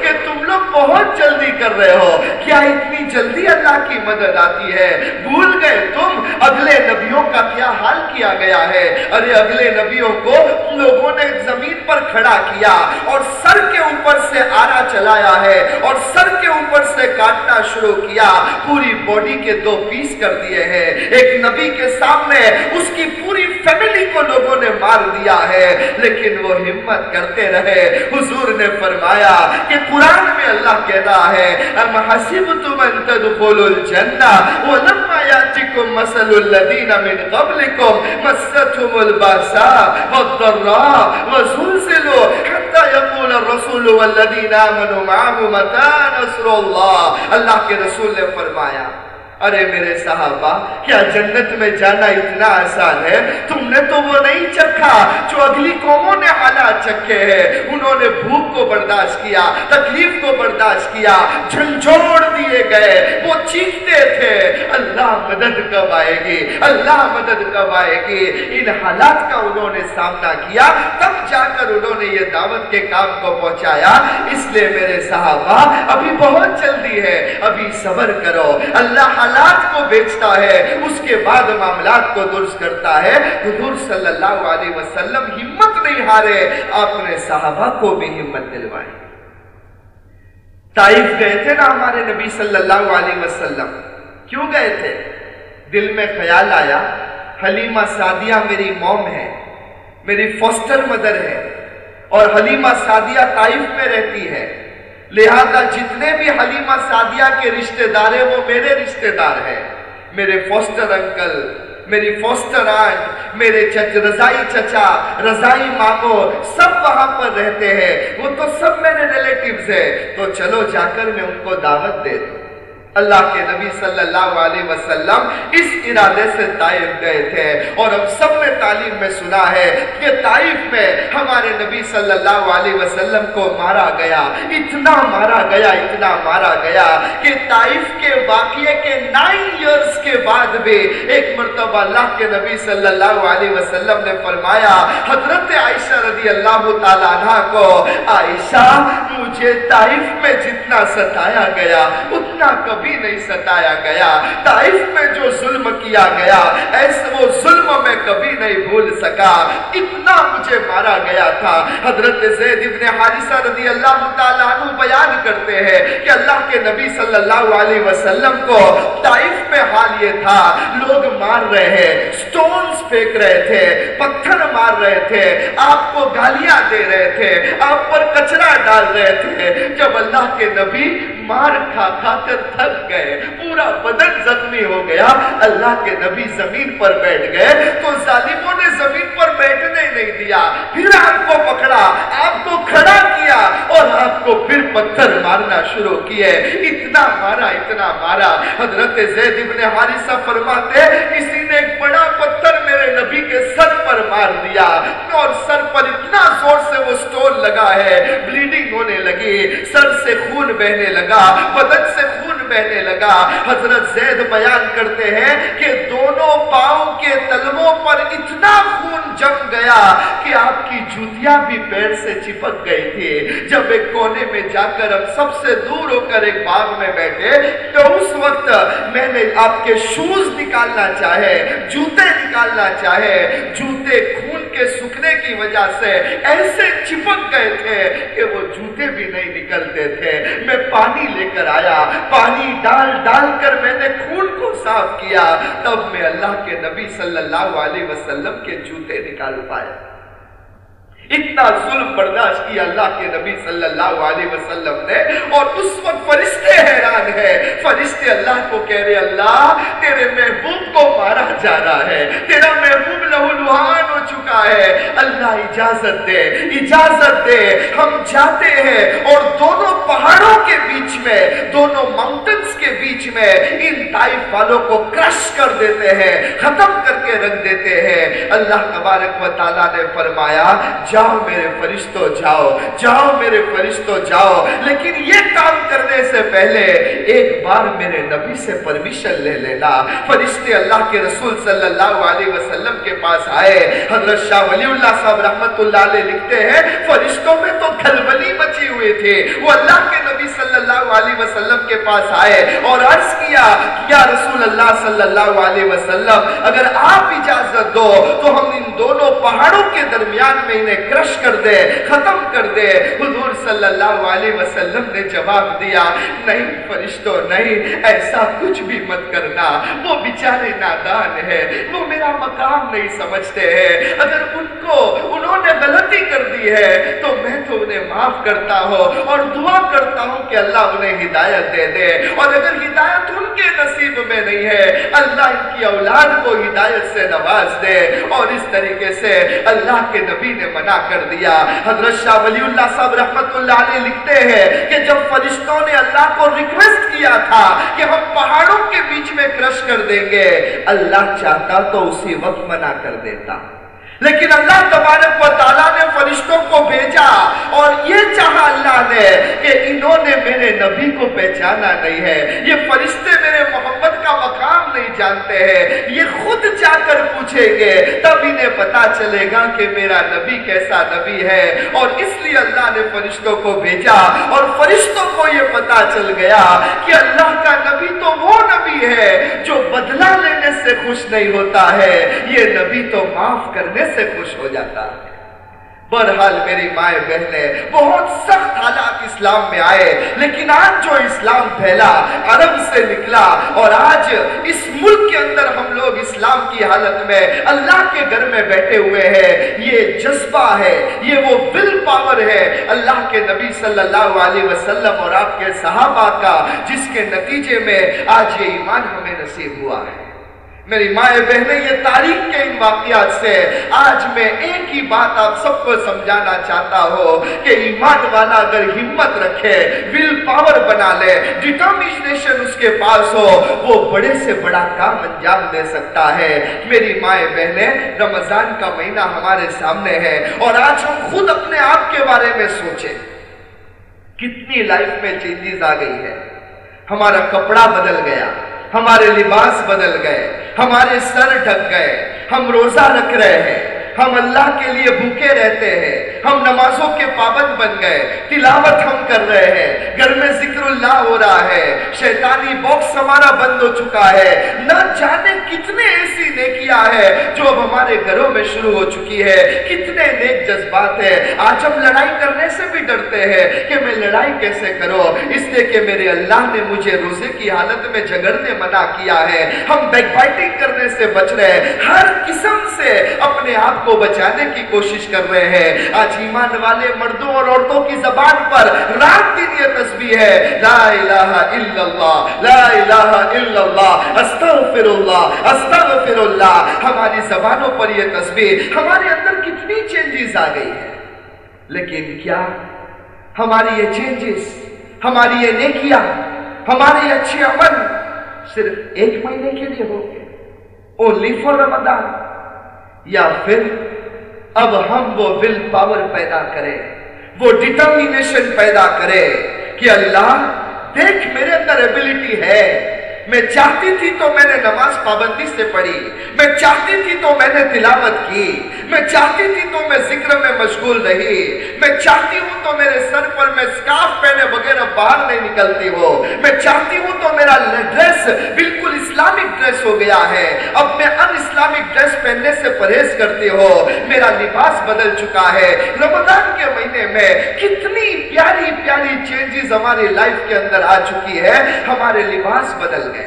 کہ تم لوگ بہت جلدی کر رہے ہو؟ کیا اتنی جلدی اللہ کی مدد آتی ہے؟ بھول گئے تم؟ اگلے نبیوں کا کیا حال کیا گیا ہے؟ ارے اگلے نبیوں کو لوگوں نے زمین پر کھڑا کیا اور سر کے اوپر سے آرا چلایا ہے اور سر کے اوپر سے کاٹنا شروع کیا۔ پوری باڈی کے دو پیس کر دیے ہیں۔ ایک نبی کے سامنے اس کی پوری فیملی کو لوگوں نے مار دیا ہے۔ لیکن وہ ہمت کرتے رہے۔ حضور نے فرمایا کہ قرآن میں اللہ کہنا رہا ہے۔ ام حسبتم ان تدخلوا الجنہ ولما یاتکم مثل الذین من قبلکم مستهم الباساء والضراء وزلزلوا حتى يقول الرسول والذین آمنوا معه متى نصر اللہ اللہ کے رسول نے فرمایا ارے میرے صحابہ، کیا جنت میں جانا اتنا آسان ہے؟ تم نے تو وہ نہیں چکھا جو اگلی قوموں نے حالات چکھے ہیں۔ انہوں نے بھوک کو برداشت کیا، تکلیف کو برداشت کیا جھنجھوڑ دیے گئے، وہ چیختے تھے۔ اللہ مدد کب آئے گی، اللہ مدد کب آئے گی۔ ان حالات کا انہوں نے سامنا کیا، تب جا کر انہوں نے یہ دعوت کے کام کو پہنچایا۔ اس لیے میرے صحابہ، ابھی بہت جلدی ہے، ابھی صبر کرو۔ اللہ حالات کو بیچتا ہے، اس کے بعد معاملات کو درست کرتا ہے۔ حضور صلی اللہ علیہ وسلم ہمت نہیں ہارے آپ نے صحابہ کو بھی ہمت دلوائی تائف گئے تھے نا ہمارے نبی صلی اللہ علیہ وسلم۔ کیوں گئے تھے؟ دل میں خیال آیا، حلیمہ سادیہ میری موم ہے، میری فوسٹر مدر ہے اور حلیمہ سادیہ تائف میں رہتی ہے۔ لہذا جتنے بھی حلیمہ سادیہ کے رشتہ دار ہیں، وہ میرے رشتہ دار ہیں۔ میرے فوسٹر انکل، میری فوسٹر آنٹ، میرے چچ رضائی چچا، رضائی مامو سب وہاں پر رہتے ہیں۔ وہ تو سب میرے ریلیٹیوز ہیں۔ تو چلو جا کر میں ان کو دعوت دے دوں۔ اللہ کے نبی صلی اللہ علیہ وسلم اس ارادے سے طائف گئے تھے۔ اور ہم سب نے تعلیم میں سنا ہے کہ طائف میں ہمارے نبی صلی اللہ علیہ وسلم کو مارا گیا۔ اتنا مارا گیا، اتنا مارا گیا کہ طائف کے واقعے کے نائن ایئرز کے بعد بھی ایک مرتبہ اللہ کے نبی صلی اللہ علیہ وسلم نے فرمایا، حضرت عائشہ رضی اللہ تعالیٰ عنہ کو، عائشہ، مجھے طائف میں جتنا ستایا گیا، اتنا کبھی کبھی نہیں ستایا گیا، تائف میں جو ظلم کیا گیا ایسے وہ ظلم میں کبھی نہیں بھول سکا۔ اتنا مجھے مارا گیا تھا۔ حضرت زید ابن حارثہ رضی اللہ تعالیٰ عنہ بیان کرتے ہیں کہ اللہ کے نبی صلی اللہ علیہ وسلم کو تائف میں حال یہ تھا، لوگ مار رہے ہیں سٹونز پھینک رہے تھے، پتھر مار رہے تھے، آپ کو گالیاں دے رہے تھے، آپ پر کچرا ڈال رہے تھے۔ جب اللہ کے نبی مار کھا کھا کر تھک گئے، پورا بدن زخمی ہو گیا۔ اللہ کے نبی زمین پر بیٹھ گئے تو ظالموں نے زمین پر بیٹھنے نہیں دیا۔ پھر آپ کو پکڑا، آپ کو کھڑا کیا اور آپ کو پھر پتھر مارنا شروع کیے۔ اتنا مارا اتنا مارا۔ حضرت زید ابن حارثہ فرماتے، کسی نے ایک بڑا پتھر میرے نبی کے سر پر مار دیا۔ اور سر پر اتنا زور سے وہ سٹون لگا ہے۔ بلیڈنگ ہونے لگی، سر سے خون بہنے لگا، بدن سے خون بہنے لگا، حضرت زید بیان کرتے ہیں کہ دونوں پاؤں کے تلووں پر اتنا خون جم گیا کہ آپ کی جوتیاں بھی پیر سے چپک گئی تھی۔ جب ایک کونے میں جا کر ہم سب سے دور ہو کر ایک باغ میں بیٹھے، تو اس وقت میں نے آپ کے شوز نکالنا چاہے، جوتے نکالنا چاہے، جوتے خون کے سکنے کی وجہ سے ایسے چپک گئے تھے کہ وہ جوتے بھی نہیں نکلتے تھے۔ میں پانی لے کر آیا، پانی ڈال ڈال کر میں نے خون کو صاف کیا، تب میں اللہ کے نبی صلی اللہ علیہ وسلم کے جوتے نکال پایا۔ اتنا ظلم برداشت کیا اللہ کے نبی صلی اللہ علیہ وسلم نے، اور اس وقت فرشتے حیران ہے فرشتے اللہ کو کہہ رہے، اللہ، تیرے محبوب کو مارا جا رہا ہے، تیرا محبوب لہو ہو چکا ہے۔ اللہ اجازت دے اجازت دے۔ ہم جاتے ہیں، اور دونوں پہاڑوں کے بیچ میں، دونوں ماؤنٹنز کے بیچ میں ان طائف والوں کو کرش کر دیتے ہیں، ختم کر کے رکھ دیتے ہیں۔ اللہ تبارک و تعالیٰ نے فرمایا، جا جاؤ میرے فرشتوں جاؤ جاؤ میرے فرشتوں جاؤ۔ لیکن یہ کام کرنے سے پہلے ایک بار میرے نبی سے پرمیشن لے لینا۔ فرشتے اللہ کے رسول صلی اللہ علیہ وسلم کے پاس آئے۔ حضرت شاہ ولی اللہ صاحب رحمت اللہ علیہ لکھتے ہیں، فرشتوں میں تو کھلبلی مچی ہوئی تھی۔ وہ اللہ کے نبی صلی اللہ علیہ وسلم کے پاس آئے اور عرض کیا یا رسول اللہ صلی اللہ علیہ وسلم، اگر آپ اجازت دو تو ہم ان دونوں پہاڑوں کے درمیان میں انہیں کرش کر دے، ختم کر دے۔ حضور صلی اللہ علیہ وسلم نے جواب دیا، نہیں فرشتوں نہیں، ایسا کچھ بھی مت کرنا۔ وہ بیچارے نادان ہے وہ میرا مقام نہیں سمجھتے ہیں۔ اگر ان کو انہوں نے غلطی کر دی ہے، تو میں تو انہیں معاف کرتا ہوں اور دعا کرتا ہوں کہ اللہ انہیں ہدایت دے دے۔ اور اگر ہدایت ان کے نصیب میں نہیں ہے، اللہ ان کی اولاد کو ہدایت سے نواز دے۔ اور اس طریقے سے اللہ کے نبی نے منع کر دیا۔ حضرت شاہ ولی اللہ صاحب رحمت اللہ علیہ لکھتے ہیں کہ جب فرشتوں نے اللہ کو ریکویسٹ کیا تھا کہ ہم پہاڑوں کے بیچ میں کرش کر دیں گے، اللہ چاہتا تو اسی وقت منع کر دیتا۔ لیکن اللہ تبارک و تعالیٰ نے فرشتوں کو بھیجا اور یہ چاہا اللہ نے کہ انہوں نے میرے نبی کو پہچانا نہیں ہے۔ یہ فرشتے میرے محمد کا مقام نہیں جانتے ہیں۔ یہ خود جا کر پوچھیں گے، تب انہیں پتا چلے گا کہ میرا نبی کیسا نبی ہے۔ اور اس لیے اللہ نے فرشتوں کو بھیجا اور فرشتوں کو یہ پتا چل گیا کہ اللہ کا نبی تو وہ نبی ہے جو بدلہ لینے سے خوش نہیں ہوتا ہے۔ یہ نبی تو معاف کرنے سے خوش ہو جاتا ہے؟ بہرحال میری مائیں بہنیں، بہت سخت حالات اسلام میں آئے، لیکن آج جو اسلام پھیلا، عرب سے نکلا، اور آج اس ملک کے اندر ہم لوگ اسلام کی حالت میں اللہ کے گھر میں بیٹھے ہوئے ہیں، یہ جذبہ ہے، یہ وہ ول پاور ہے اللہ کے نبی صلی اللہ علیہ وسلم اور آپ کے صحابہ کا، جس کے نتیجے میں آج یہ ایمان ہمیں نصیب ہوا ہے۔ میری مائیں بہنیں، یہ تاریخ کے ان واقعات سے آج میں ایک ہی بات آپ سب کو سمجھانا چاہتا ہوں کہ ایمان والا اگر ہمت رکھے ول پاور بنا لے ڈیٹرمنیشن اس کے پاس ہو، وہ بڑے سے بڑا کام انجام دے سکتا ہے۔ میری مائیں بہنیں، رمضان کا مہینہ ہمارے سامنے ہے اور آج ہم خود اپنے آپ کے بارے میں سوچیں۔ کتنی لائف میں چینجز آ گئی ہے۔ ہمارا کپڑا بدل گیا۔ ہمارے لباس بدل گئے ہمارے سر ڈھک گئے ہم روزہ رکھ رہے ہیں۔ ہم اللہ کے لیے بھوکے رہتے ہیں۔ ہم نمازوں کے پابند بن گئے۔ تلاوت ہم کر رہے ہیں۔ گھر میں ذکر اللہ ہو رہا ہے۔ شیطانی باکس ہمارا بند ہو چکا ہے۔ نہ جانے کتنے ایسی نیکیاں ہے جو اب ہمارے گھروں میں شروع ہو چکی ہے۔ کتنے نیک جذبات ہیں۔ آج ہم لڑائی کرنے سے بھی ڈرتے ہیں کہ میں لڑائی کیسے کروں؟ اس لیے کہ میرے اللہ نے مجھے روزے کی حالت میں جھگڑنے منع کیا ہے۔ ہم بیک بائٹنگ کرنے سے بچ رہے ہیں۔ ہر قسم سے اپنے آپ کو کو بچانے کی کوشش کر رہے ہیں۔ آج ایمان والے مردوں اور عورتوں کی زبان پر رات دن یہ تسبیح ہے۔ لا الہ الا اللہ، لا الہ الا اللہ استغفر اللہ استغفر اللہ ہماری زبانوں پر یہ تسبیح ہمارے اندر کتنی چینجز آ گئی ہے لیکن کیا ہماری یہ چینجز ہماری یہ نیکیاں، ہمارے یہ اچھے عمل صرف ایک مہینے کے لیے ہو گئے اونلی فور رمضان یا پھر اب ہم وہ ول پاور پیدا کریں، وہ ڈٹرمینیشن پیدا کرے کہ اللہ دیکھ میرے اندر ایبلٹی ہے۔ میں چاہتی تھی تو میں نے نماز پابندی سے پڑھی۔ میں چاہتی تھی تو میں نے تلاوت کی۔ میں چاہتی تھی تو میں ذکر میں مشغول رہی۔ میں چاہتی ہوں تو میرے سر پر میں سکارف پہنے وغیرہ باہر نہیں نکلتی ہو۔ میں چاہتی ہوں تو میرا ڈریس بالکل اسلامک ڈریس ہو گیا ہے۔ اب میں ان اسلامک ڈریس پہننے سے پرہیز کرتی ہو۔ میرا لباس بدل چکا ہے۔ رمضان کے مہینے میں کتنی پیاری پیاری چینجز ہماری لائف کے اندر آ چکی ہے۔ ہمارے لباس بدل گئے۔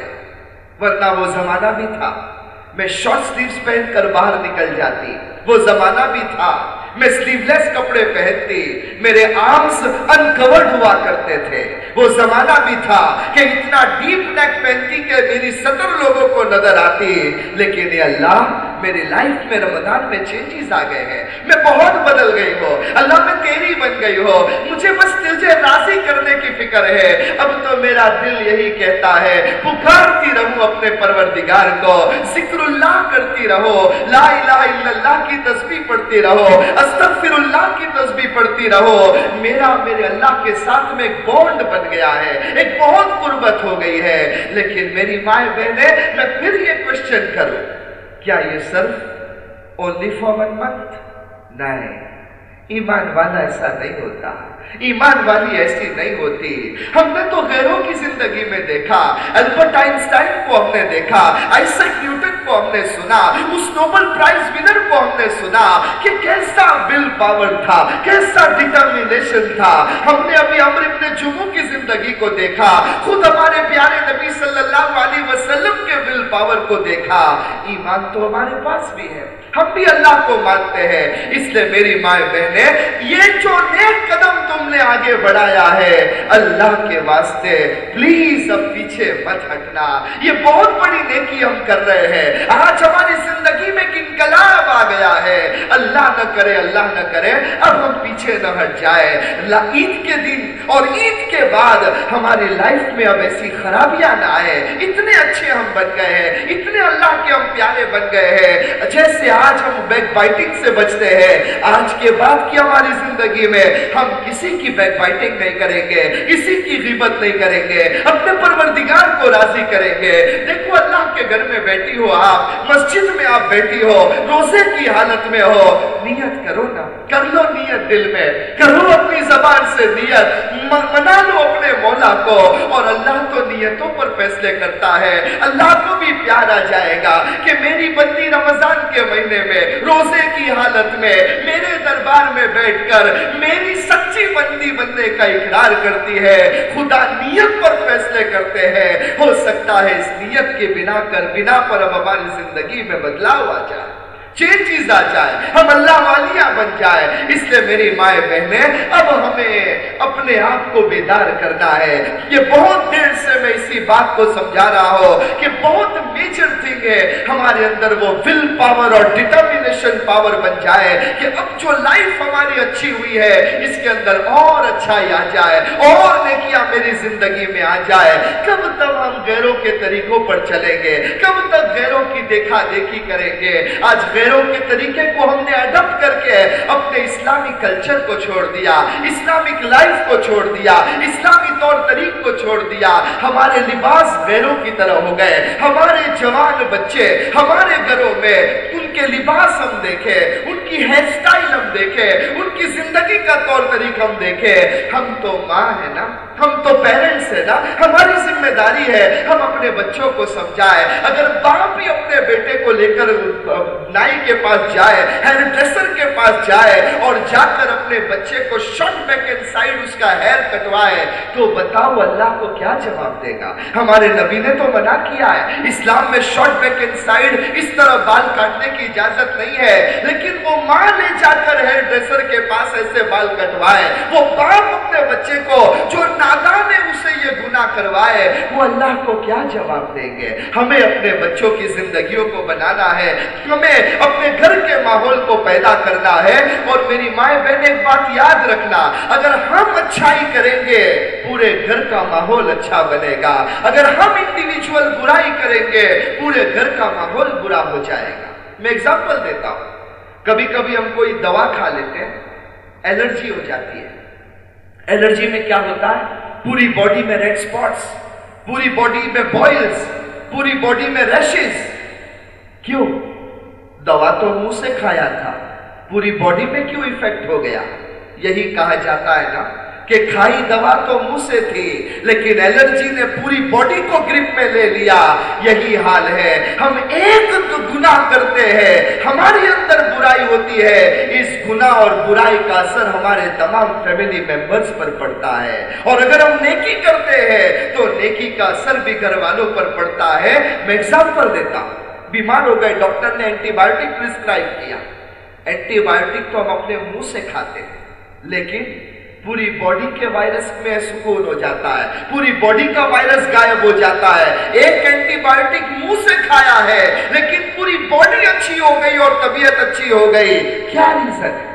ورنہ وہ زمانہ بھی تھا۔ میں شارٹ سلیوز پہن کر باہر نکل جاتی۔ وہ زمانہ بھی تھا۔ میں سلیو لیس کپڑے پہنتی، میرے آرمز انکورڈ ہوا کرتے تھے۔ وہ زمانہ بھی تھا کہ اتنا ڈیپ نیک پہنتی کہ میری ستر لوگوں کو نظر آتی۔ لیکن یہ اللہ میری لائف میں رمضان میں چینجز آ گئے ہیں۔ میں بہت بدل گئی ہو اللہ، میں تیری بن گئی ہو مجھے بس تجھے راضی کرنے کی فکر ہے۔ اب تو میرا دل یہی کہتا ہے، پکارتی رہوں اپنے پروردگار کو، ذکر اللہ کرتی رہو لا الہ الا اللہ کی کی تسبیح پڑھتی رہو استغفر اللہ کی تسبیح پڑھتی رہو۔ میرا، میرے اللہ کے ساتھ میں ایک بونڈ بن گیا ہے، ایک بہت قربت ہو گئی ہے۔ لیکن میری مائیں بہنیں، میں پھر یہ کوشچن کروں، کیا یہ صرف اونلی فار ون منتھ نہیں۔ ایمان والا ایسا نہیں ہوتا۔ ایمان والی ایسی نہیں ہوتی۔ ہم نے تو غیروں کی زندگی میں دیکھا، البرٹ آئنسٹائن کو ہم نے دیکھا، آئسک نیوٹن کو ہم نے سنا، اس نوبل پرائز ونر کو ہم نے سنا کہ کیسا ول پاور تھا، کیسا ڈٹرمینیشن تھا۔ ہم نے ابھی عمر ابن جمعہ کی زندگی کو دیکھا، خود ہمارے پیارے نبی صلی اللہ علیہ وسلم کے ول پاور کو دیکھا۔ ایمان تو ہمارے پاس بھی ہے۔ ہم بھی اللہ کو مانتے ہیں، اس لیے میری مائیں بہنیں یہ جو نیک قدم تم نے آگے بڑھایا ہے، اللہ کے واسطے پلیز اب پیچھے مت ہٹنا۔ یہ بہت بڑی نیکی ہم کر رہے ہیں۔ آج ہماری زندگی میں ایک انقلاب آ گیا ہے۔ اللہ نہ کرے، اللہ نہ کرے، اب ہم پیچھے نہ ہٹ جائے عید کے دن اور عید کے بعد ہماری لائف میں اب ایسی خرابیاں نہ آئے اتنے اچھے ہم بن گئے ہیں، اتنے اللہ کے ہم پیارے بن گئے ہیں۔ جیسے آج ہم بیک بائٹنگ سے بچتے ہیں، آج کے بعد کی ہماری زندگی میں ہم کسی کی بیک بائٹنگ نہیں کریں گے، کسی کی غیبت نہیں کریں گے، اپنے پروردگار کو راضی کریں گے۔ دیکھو اللہ کے گھر میں بیٹھی ہو آپ، مسجد میں آپ بیٹھی ہو، روزے کی حالت میں ہو، نیت کرو نا، کر لو نیت دل میں۔ کرو اپنی زبان سے نیت منا لو اپنے مولا کو۔ اور اللہ تو نیتوں پر فیصلے کرتا ہے۔ اللہ کو بھی پیار آ جائے گا کہ میری بندی رمضان کے مہینے میں، روزے کی حالت میں، میرے دربار میں بیٹھ کر میری سچی بندی بننے کا اقرار کرتی ہے، خدا نیت پر فیصلے کرتے ہیں۔ ہو سکتا ہے اس نیت کے بنا کر بنا پر اب ہماری زندگی میں بدلاؤ آ جائے۔ چینجز آ جائے۔ ہم اللہ والیاں بن جائے۔ اس لیے میری مائیں بہنیں، اب ہمیں اپنے آپ کو بیدار کرنا ہے۔ یہ بہت دیر سے میں اسی بات کو سمجھا رہا ہوں کہ بہت میجر تھنگ ہے۔ ہمارے اندر وہ ول پاور اور ڈٹرمن ڈٹرمینیشن پاور بن جائے کہ اب جو لائف ہماری اچھی ہوئی ہے، اس کے اندر اور اچھائی آ جائے، اور نیکیاں میری زندگی میں آ جائے۔ کب تک ہم غیروں کے طریقوں پر چلیں گے؟ کب تک غیروں کی دیکھا دیکھی کریں گے؟ آج غیروں کے طریقے کو ہم نے اڈپٹ کر کے اپنے اسلامی کلچر کو چھوڑ دیا، اسلامک لائف کو چھوڑ دیا، اسلامی طور طریق کو چھوڑ دیا۔ ہمارے لباس غیروں کی طرح ہو گئے، ہمارے جوان بچے، ہمارے گھروں میں ان کے لباس ہم دیکھے ان کی ہیئر سٹائل ہم دیکھے ان کی زندگی کا طور طریق ہم دیکھے ہم تو ماں ہے نا، ہم تو پیرنٹس ہیں نا، ہماری ذمہ داری ہے ہم اپنے بچوں کو سمجھائے اگر باپ بھی اپنے بیٹے کو لے کر نائی کے پاس جائے ہیئر ڈریسر کے پاس جائے اور جا کر اپنے بچے کو شارٹ بیک ان سائڈ اس کا ہیئر کٹوائے، تو بتاؤ اللہ کو کیا جواب دے گا؟ ہمارے نبی نے تو منع کیا ہے، اسلام میں شارٹ بیک ان سائڈ اس طرح بال کاٹنے کی اجازت نہیں ہے۔ لیکن وہ ماں لے جا کر ہیئر ڈریسر کے پاس ایسے بال کٹوائے۔ وہ باپ اپنے بچے کو، جو نادان ہے اسے یہ گناہ کروائے، وہ اللہ کو کیا جواب دیں گے؟ ہمیں اپنے بچوں کی زندگیوں کو بنانا ہے۔ ہمیں اپنے گھر کے ماحول کو پیدا کرنا ہے۔ اور میری مائیں بہن، ایک بات یاد رکھنا، اگر ہم اچھائی کریں گے، پورے گھر کا ماحول اچھا بنے گا۔ اگر ہم انڈیویجول برائی کریں گے، پورے گھر کا ماحول برا ہو جائے گا۔ میں اگزامپل دیتا ہوں. کبھی کبھی ہم کوئی دوا کھا لیتے ہیں الرجی ہو جاتی ہے. الرجی میں کیا ہوتا ہے؟ پوری باڈی میں ریڈ سپاٹس پوری باڈی میں بوائلز پوری باڈی میں ریشز کیوں؟ دوا تو منہ سے کھایا تھا، پوری باڈی میں کیوں ایفیکٹ ہو گیا؟ یہی کہا جاتا ہے نا کہ کھائی دوا تو منہ سے تھی، لیکن الرجی نے پوری باڈی کو گرپ میں لے لیا۔ یہی حال ہے۔ ہم ایک گناہ کرتے ہیں۔ ہمارے اندر برائی ہوتی ہے۔ اس گناہ اور برائی کا اثر ہمارے تمام فیملی ممبرز پر پڑتا ہے۔ اور اگر ہم نیکی کرتے ہیں، تو نیکی کا اثر بھی گھر والوں پر پڑتا ہے۔ میں ایگزامپل دیتا ہوں۔ بیمار ہو گئے ڈاکٹر نے اینٹی بایوٹک پرسکرائب کیا۔ اینٹی بایوٹک تو ہم اپنے منہ سے کھاتے ہیں، لیکن پوری باڈی کے وائرس میں سکون ہو جاتا ہے۔ پوری باڈی کا وائرس غائب ہو جاتا ہے۔ ایک اینٹی بایوٹک منہ سے کھایا ہے، لیکن پوری باڈی اچھی ہو گئی اور طبیعت اچھی ہو گئی۔ کیا ریزن ہے؟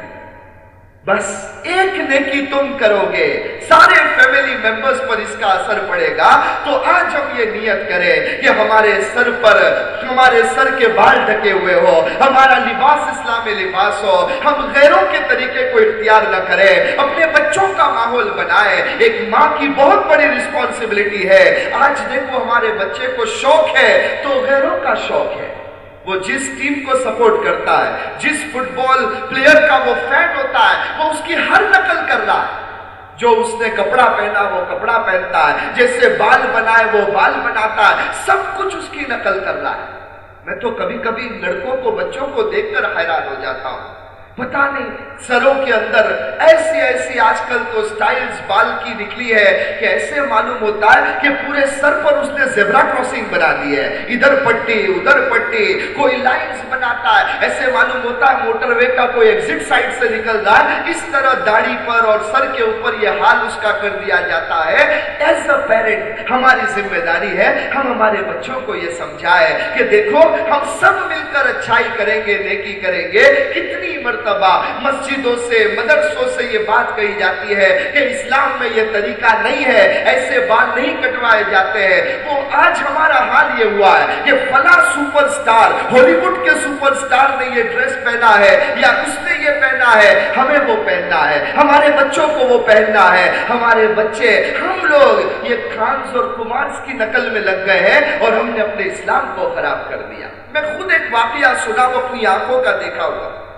بس ایک نیکی تم کرو گے۔ سارے فیملی ممبرز پر اس کا اثر پڑے گا۔ تو آج ہم یہ نیت کریں کہ ہمارے سر پر، ہمارے سر کے بال ڈھکے ہوئے ہو، ہمارا لباس اسلام لباس ہو۔ ہم غیروں کے طریقے کو اختیار نہ کریں، اپنے بچوں کا ماحول بنائے ایک ماں کی بہت بڑی رسپانسبلٹی ہے۔ آج دیکھو ہمارے بچے کو شوق ہے، تو غیروں کا شوق ہے۔ وہ جس ٹیم کو سپورٹ کرتا ہے، جس فٹ بال پلیئر کا وہ فین ہوتا ہے، وہ اس کی ہر نقل کر رہا ہے۔ جو اس نے کپڑا پہنا، وہ کپڑا پہنتا ہے۔ جیسے بال بنائے، وہ بال بناتا ہے۔ سب کچھ اس کی نقل کر رہا ہے۔ میں تو کبھی کبھی لڑکوں کو، بچوں کو دیکھ کر حیران ہو جاتا ہوں۔ پتا نہیں، سروں کے اندر ایسی ایسی آج کل تو سٹائلز بال کی نکلی ہے کہ ایسے معلوم ہوتا ہے کہ پورے سر پر اس نے زیبرا کراسنگ بنا دی ہے۔ ادھر پٹی ادھر پٹی، کوئی لائنز بناتا ہے۔ ایسے معلوم ہوتا ہے موٹر وے کا کوئی ایگزٹ سائٹ سے نکل رہا ہے۔ اس طرح داڑھی پر اور سر کے اوپر یہ حال اس کا کر دیا جاتا ہے۔ ایز اے پیرنٹ ہماری ذمہ داری ہے، ہم ہمارے بچوں کو یہ سمجھائے کہ دیکھو، ہم سب مل کر اچھائی کریں گے، نیکی کریں گے۔ کتنی مرتبہ مرتبہ مسجدوں سے، مدرسوں سے یہ بات کہی جاتی ہے کہ اسلام میں یہ طریقہ نہیں ہے، ایسے بال نہیں کٹوائے جاتے ہیں۔ وہ آج ہمارا حال یہ ہوا ہے کہ فلا سپر سٹار ہولی ووڈ کے سپر سٹار نے یہ ڈریس پہنا ہے یا اس نے یہ پہنا ہے، ہمیں وہ پہننا ہے۔ ہمارے بچوں کو وہ پہننا ہے۔ ہمارے بچے، ہم لوگ یہ خانز اور کمارس کی نقل میں لگ گئے ہیں اور ہم نے اپنے اسلام کو خراب کر دیا۔ میں خود ایک واقعہ سنا، وہ اپنی آنکھوں کا دیکھا ہوا۔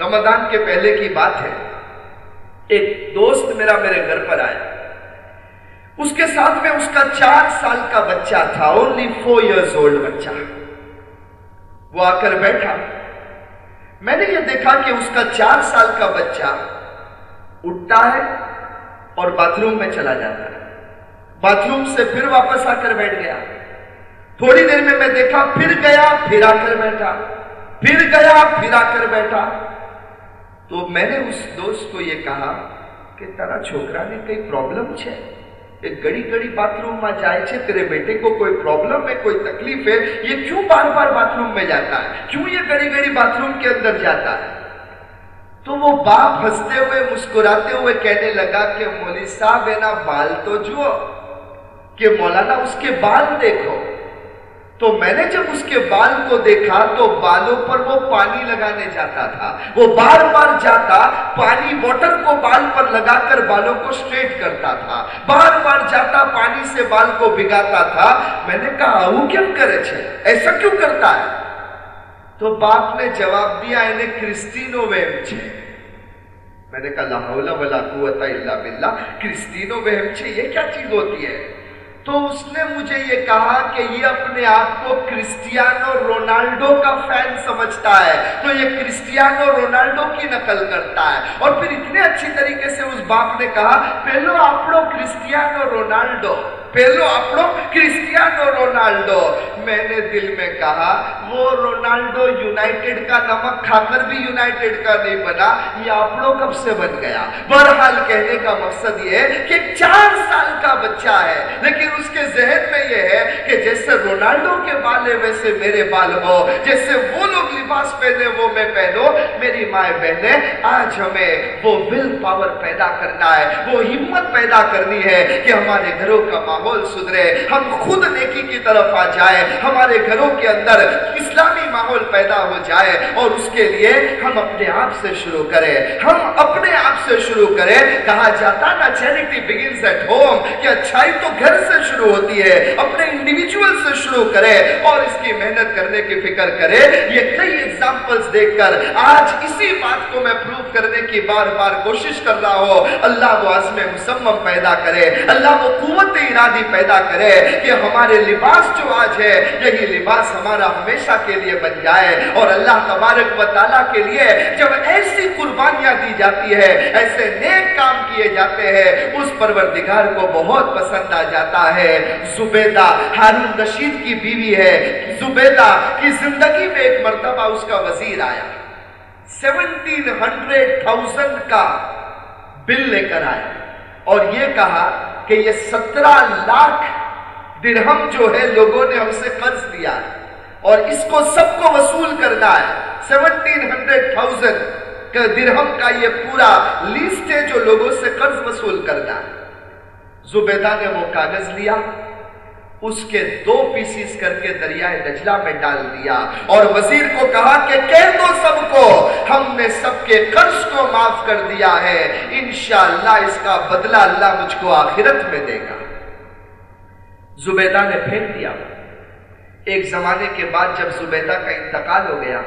رمضان کے پہلے کی بات ہے۔ ایک دوست میرا میرے گھر پر آیا۔ اس کے ساتھ میں اس کا چار سال کا بچہ تھا اونلی فور ایئرز اولڈ بچہ۔ وہ آ کر بیٹھا۔ میں نے یہ دیکھا کہ اس کا چار سال کا بچہ اٹھتا ہے اور باتھ روم میں چلا جاتا ہے۔ باتھ روم سے پھر واپس آ کر بیٹھ گیا۔ تھوڑی دیر میں میں دیکھا، پھر گیا، پھر آ کر بیٹھا۔ پھر گیا، پھر آ کر بیٹھا۔ تو میں نے اس دوست کو یہ کہا کہ ترا چھوکرا نے کئی پرابلم چھے؟ ایک گڑی گڑی باتھ میں جائے چھے، تیرے بیٹے کو کوئی پرابلم ہے، کوئی تکلیف ہے؟ یہ کیوں بار بار باتھ روم میں جاتا ہے؟ کیوں یہ گڑی گڑی باتھ روم کے اندر جاتا ہے؟ تو وہ باپ ہستے ہوئے، مسکراتے ہوئے کہنے لگا کہ مولی صاحب، ہے نا بال دیکھو۔ تو میں نے جب اس کے بال کو دیکھا تو بالوں پر وہ پانی لگانے جاتا تھا۔ وہ بار بار جاتا، پانی واٹر کو بال پر لگا کر بالوں کو سٹریٹ کرتا تھا۔ بار بار جاتا، پانی سے بال کو بگاتا تھا۔ میں نے کہا وہ کیوں کرے چھے؟ ایسا کیوں کرتا ہے؟ تو باپ نے جواب دیا، انہیں کرسٹینو ویم چھے۔ میں نے کہا، لا حول ولا قوت الا باللہ۔ کرسٹینو ویم چھے، یہ کیا چیز ہوتی ہے؟ تو اس نے مجھے یہ کہا کہ یہ اپنے آپ کو کرسٹیانو رونالڈو کا فین سمجھتا ہے تو یہ کرسٹیانو رونالڈو کی نقل کرتا ہے۔ اور پھر اتنے اچھی طریقے سے اس باپ نے کہا، پہلو آپ لوگ کرسٹیانو رونالڈو۔ پہلو اپنو کرسٹیانو رونالڈو میں نے دل میں کہا وہ رونالڈو یونائٹڈ کا نمک کھا کر بھی یونائٹڈ کا نہیں بنا یہ اپنو کب سے بن گیا برحال کہنے کا مقصد یہ ہے کہ چار سال کا بچہ ہے لیکن اس کے ذہن میں یہ ہے کہ جیسے رونالڈو کے بالے ویسے میرے بال ہو جیسے وہ لوگ لباس پہنے وہ میں پہنو میری مائیں بہنیں آج ہمیں وہ ول پاور پیدا کرنا ہے وہ ہمت پیدا کرنی ہے کہ ہمارے گھروں کا ماں ماحول سدھرے، ہم خود نیکی کی طرف آ جائے ہمارے گھروں کے اندر اسلامی ماحول پیدا ہو جائے اور اس کے لیے ہم اپنے آپ سے شروع کریں۔ ہم اپنے آپ سے شروع کریں۔ کہا جاتا نا چیریٹی بگنز ایٹ ہوم کہ اچھائی تو گھر سے شروع ہوتی ہے، اپنے انڈیویجول سے شروع کرے اور اس کی محنت کرنے کی فکر کرے یہ کئی ایگزامپلز دیکھ کر آج اسی بات کو میں پروف کرنے کی بار بار کوشش کر رہا ہوں اللہ وہ عزم مسمم پیدا کرے، اللہ وہ قوت ارادی پیدا کرے کہ ہمارے لباس جو آج ہے، یہی لباس ہمارا ہمیشہ کے لیے بن جائے۔ اور اللہ تبارک و تعالیٰ کے لیے جب ایسی قربانیاں دی جاتی ہے، ایسے نیک کام کیے جاتے ہیں، اس پروردگار کو بہت پسند آ جاتا ہے۔ زبیدہ حارون رشید کی بیوی ہے۔ زبیدہ کی زندگی میں ایک مرتبہ اس کا وزیر آیا۔ سیونٹین ہنڈریڈ تھاؤزنڈ کا بل لے کر آیا اور یہ کہا کہ یہ سترہ لاکھ درہم جو ہے لوگوں نے ہم سے قرض دیا ہے اور اس کو سب کو وصول کرنا ہے۔ سیونٹین ہنڈریڈ تھاؤزنڈ درہم کا یہ پورا لیسٹ ہے جو لوگوں سے قرض وصول کرنا۔ ہے زبیدہ نے وہ کاغذ لیا۔ اس کے دو پیسیز کر کے دریائے دجلہ میں ڈال دیا۔ اور وزیر کو کہا کہ کہہ دو سب کو، ہم نے سب کے قرض کو معاف کر دیا ہے۔ انشاءاللہ اس کا بدلہ اللہ مجھ کو آخرت میں دے گا۔ زبیدہ نے پھینک دیا۔ ایک زمانے کے بعد جب زبیدہ کا انتقال ہو گیا،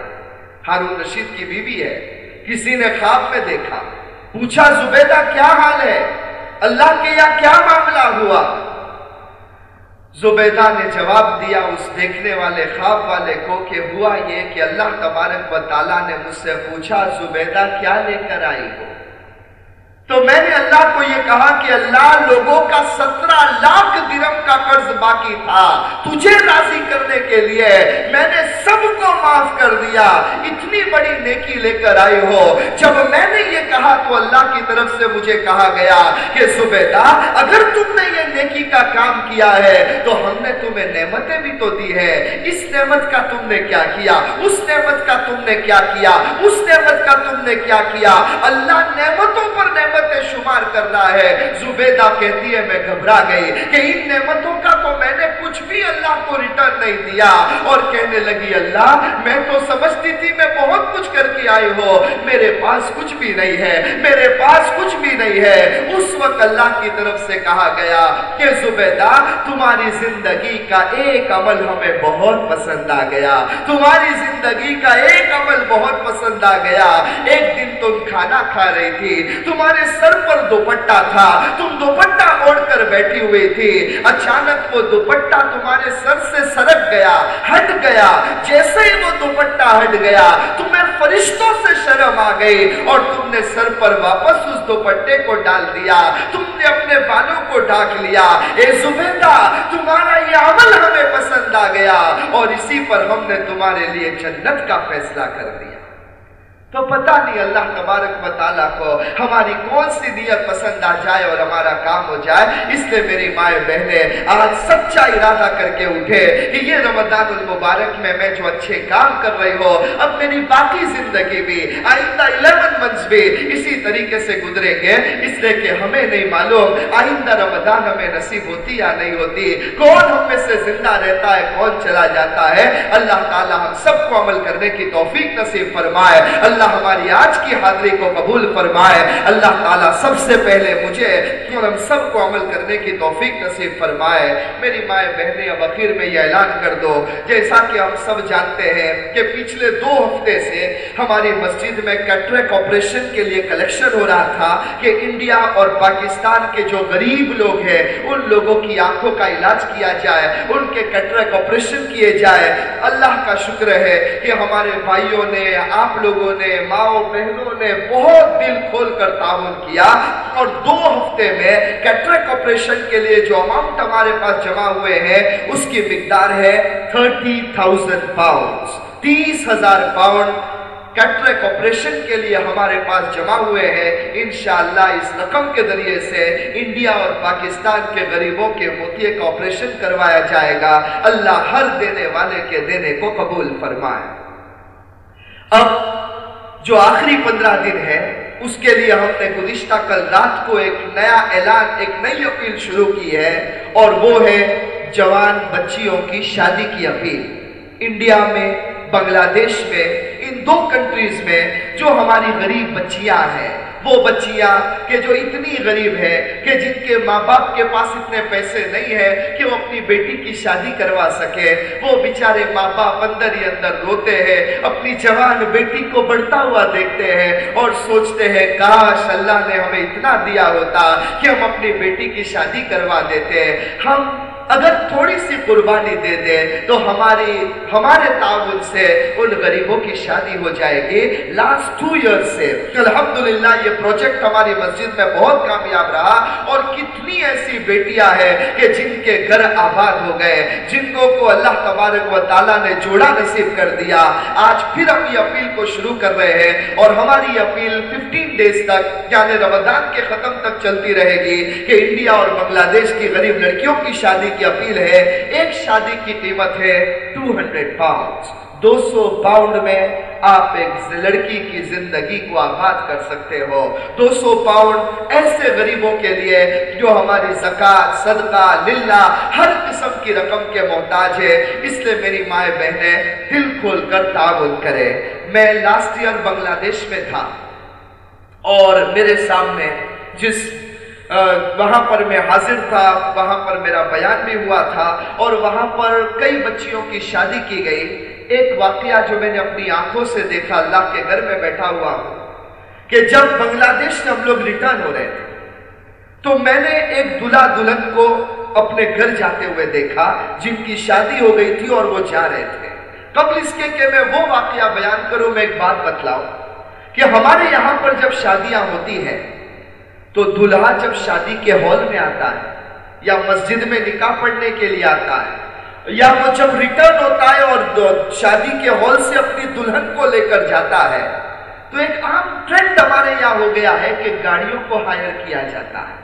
ہارون رشید کی بیوی ہے، کسی نے خواب میں دیکھا۔ پوچھا، زبیدہ، کیا حال ہے؟ اللہ کے یا کیا معاملہ ہوا؟ زبیدہ نے جواب دیا اس دیکھنے والے خواب والے کو کہ ہوا یہ کہ اللہ تبارک و تعالیٰ نے مجھ سے پوچھا، زبیدہ کیا لے کر آئی ہو؟ تو میں نے اللہ کو یہ کہا کہ اللہ لوگوں کا سترہ لاکھ درم کا قرض باقی تھا، تجھے راضی کرنے کے لیے میں نے سب کو معاف کر دیا۔ اتنی بڑی نیکی لے کر آئی ہو۔ جب میں نے یہ کہا تو اللہ کی طرف سے مجھے کہا گیا کہ زبیدہ، اگر تم نے یہ نیکی کا کام کیا ہے تو ہم نے تمہیں نعمتیں بھی تو دی ہے اس نعمت کا تم نے کیا کیا؟ اس نعمت کا تم نے کیا کیا؟ اس نعمت کا تم نے کیا کیا؟ اللہ نعمتوں پر نعمت نعمتیں شمار کر رہا ہے۔ زبیدہ کہتی ہے، میں گھبرا گئی کہ ان نعمتوں کا تو میں نے کچھ بھی اللہ کو ریٹرن نہیں دیا۔ اور کہنے لگی، اللہ، میں تو سمجھتی تھی، میں بہت کچھ کر کے آئی ہو۔ میرے پاس کچھ بھی نہیں ہے، میرے پاس کچھ بھی نہیں ہے۔ اس وقت اللہ کی طرف سے کہا گیا کہ، زبیدہ، تمہاری زندگی کا ایک عمل ہمیں بہت پسند آ گیا۔ تمہاری زندگی کا ایک عمل بہت پسند آ گیا۔ ایک دن تم کھانا کھا رہی تھی، تمہارے سر پر دوپٹہ تھا۔ تم دوپٹہ اوڑ کر بیٹھی ہوئی تھی اچانک وہ دوپٹہ تمہارے سر سے سرک گیا، ہٹ گیا۔ جیسے ہی وہ دوپٹہ ہٹ گیا، تمہیں فرشتوں سے شرم آ گئی اور تم نے سر پر واپس اس دوپٹے کو ڈال دیا۔ تم نے اپنے بالوں کو ڈھاک لیا۔ اے زبیدہ، تمہارا یہ عمل ہمیں پسند آ گیا اور اسی پر ہم نے تمہارے لیے جنت کا فیصلہ کر دیا۔ تو پتہ نہیں اللہ تبارک و تعالیٰ کو ہماری کون سی نیت پسند آ جائے اور ہمارا کام ہو جائے۔ اس لیے میری مائیں بہنیں، آج سچا ارادہ کر کے اٹھے کہ یہ رمضان المبارک میں میں جو اچھے کام کر رہی ہو اب میری باقی زندگی بھی، آئندہ الیون منتھس بھی اسی طریقے سے گزریں گے۔ اس لیے کہ ہمیں نہیں معلوم آئندہ رمضان ہمیں نصیب ہوتی یا نہیں ہوتی، کون ہم میں سے زندہ رہتا ہے، کون چلا جاتا ہے۔ اللہ تعالیٰ ہم سب کو عمل کرنے کی توفیق نصیب فرمائے۔ اللہ اللہ ہماری آج کی حاضری کو قبول فرمائے۔ اللہ تعالیٰ سب سے پہلے مجھے اور ہم سب کو عمل کرنے کی توفیق نصیب فرمائے۔ میری مائیں بہنیں، اب اخیر میں یہ اعلان کر دو، جیسا کہ ہم سب جانتے ہیں کہ پچھلے دو ہفتے سے ہماری مسجد میں کٹریک آپریشن کے لیے کلیکشن ہو رہا تھا کہ انڈیا اور پاکستان کے جو غریب لوگ ہیں، ان لوگوں کی آنکھوں کا علاج کیا جائے، ان کے کٹریک آپریشن کیے جائے۔ اللہ کا شکر ہے کہ ہمارے بھائیوں نے، آپ لوگوں نے ماؤں بہنوں نے بہت دل کھول کر تعاون کیا اور دو ہفتے میں کیٹرک آپریشن کے لیے جو اماؤنٹ ہمارے پاس جمع ہوئے ہیں، اس کی مقدار ہے تھرٹی تھاؤزینڈ پاؤنڈ تیس ہزار پاؤنڈ کیٹرک آپریشن کے لیے ہمارے پاس جمع ہوئے ہیں۔ انشاءاللہ اس رقم کے ذریعے سے انڈیا اور پاکستان کے غریبوں کے موتیے کا آپریشن کروایا جائے گا۔ اللہ ہر دینے والے کے دینے کو قبول فرمائے۔ اب جو آخری پندرہ دن ہے، اس کے لیے ہم نے گزشتہ کل رات کو ایک نیا اعلان، ایک نئی اپیل شروع کی ہے اور وہ ہے جوان بچیوں کی شادی کی اپیل۔ انڈیا میں، بنگلہ دیش میں، ان دو کنٹریز میں جو ہماری غریب بچیاں ہیں۔ وہ بچیاں کہ جو اتنی غریب ہے کہ جن کے ماں باپ کے پاس اتنے پیسے نہیں ہے کہ وہ اپنی بیٹی کی شادی کروا سکے۔ وہ بیچارے ماں باپ اندر ہی اندر روتے ہیں، اپنی جوان بیٹی کو بڑھتا ہوا دیکھتے ہیں اور سوچتے ہیں، کاش اللہ نے ہمیں اتنا دیا ہوتا کہ ہم اپنی بیٹی کی شادی کروا دیتے۔ ہم اگر تھوڑی سی قربانی دے دے تو ہماری، ہمارے تعاون سے ان غریبوں کی شادی ہو جائے گی. لاسٹ ٹو ایئر سے. الحمدللہ یہ پروجیکٹ ہماری مسجد میں بہت کامیاب رہا اور کتنی ایسی بیٹیاں ہیں کہ جن کے گھر آباد ہو گئے، جن کو کو اللہ تبارک و تعالیٰ نے جوڑا نصیب کر دیا. آج پھر ہم یہ اپیل کو شروع کر رہے ہیں اور ہماری اپیل ففٹین ڈیز تک یعنی رمضان کے ختم تک چلتی رہے گی کہ انڈیا اور بنگلہ دیش کی غریب لڑکیوں کی شادی کی کی اپیل ہے، ایک شادی کی قیمت ہے ٹو ہنڈریڈ پاؤنڈ دو سو پاؤنڈ میں آپ ایک لڑکی کی زندگی کو آباد کر سکتے ہو۔ دو سو پاؤنڈ ایسے غریبوں کے لیے جو ہماری زکاة صدقہ، للہ ہر قسم کی رقم کے محتاج ہے اس لیے میری مائیں بہنیں دل کھول کر تعاون کرے میں لاسٹ ایئر بنگلہ دیش میں تھا اور میرے سامنے جس وہاں پر میں حاضر تھا، وہاں پر میرا بیان بھی ہوا تھا، اور وہاں پر کئی بچیوں کی شادی کی گئی۔ ایک واقعہ جو میں نے اپنی آنکھوں سے دیکھا اللہ کے گھر میں بیٹھا ہوا ہوں کہ جب بنگلہ دیش سے ہم لوگ ریٹرن ہو رہے تھے، تو میں نے ایک دلہا دلہن کو اپنے گھر جاتے ہوئے دیکھا، جن کی شادی ہو گئی تھی اور وہ جا رہے تھے۔ قبل اس کے کہ میں وہ واقعہ بیان کروں، میں ایک بات بتلاؤں، کہ ہمارے یہاں پر جب شادیاں ہوتی ہیں تو دلہا جب شادی کے ہال میں آتا ہے یا مسجد میں نکاح پڑھنے کے لیے آتا ہے، یا وہ جب ریٹرن ہوتا ہے اور شادی کے ہال سے اپنی دلہن کو لے کر جاتا ہے، تو ایک عام ٹرینڈ ہمارے یہاں ہو گیا ہے کہ گاڑیوں کو ہائر کیا جاتا ہے۔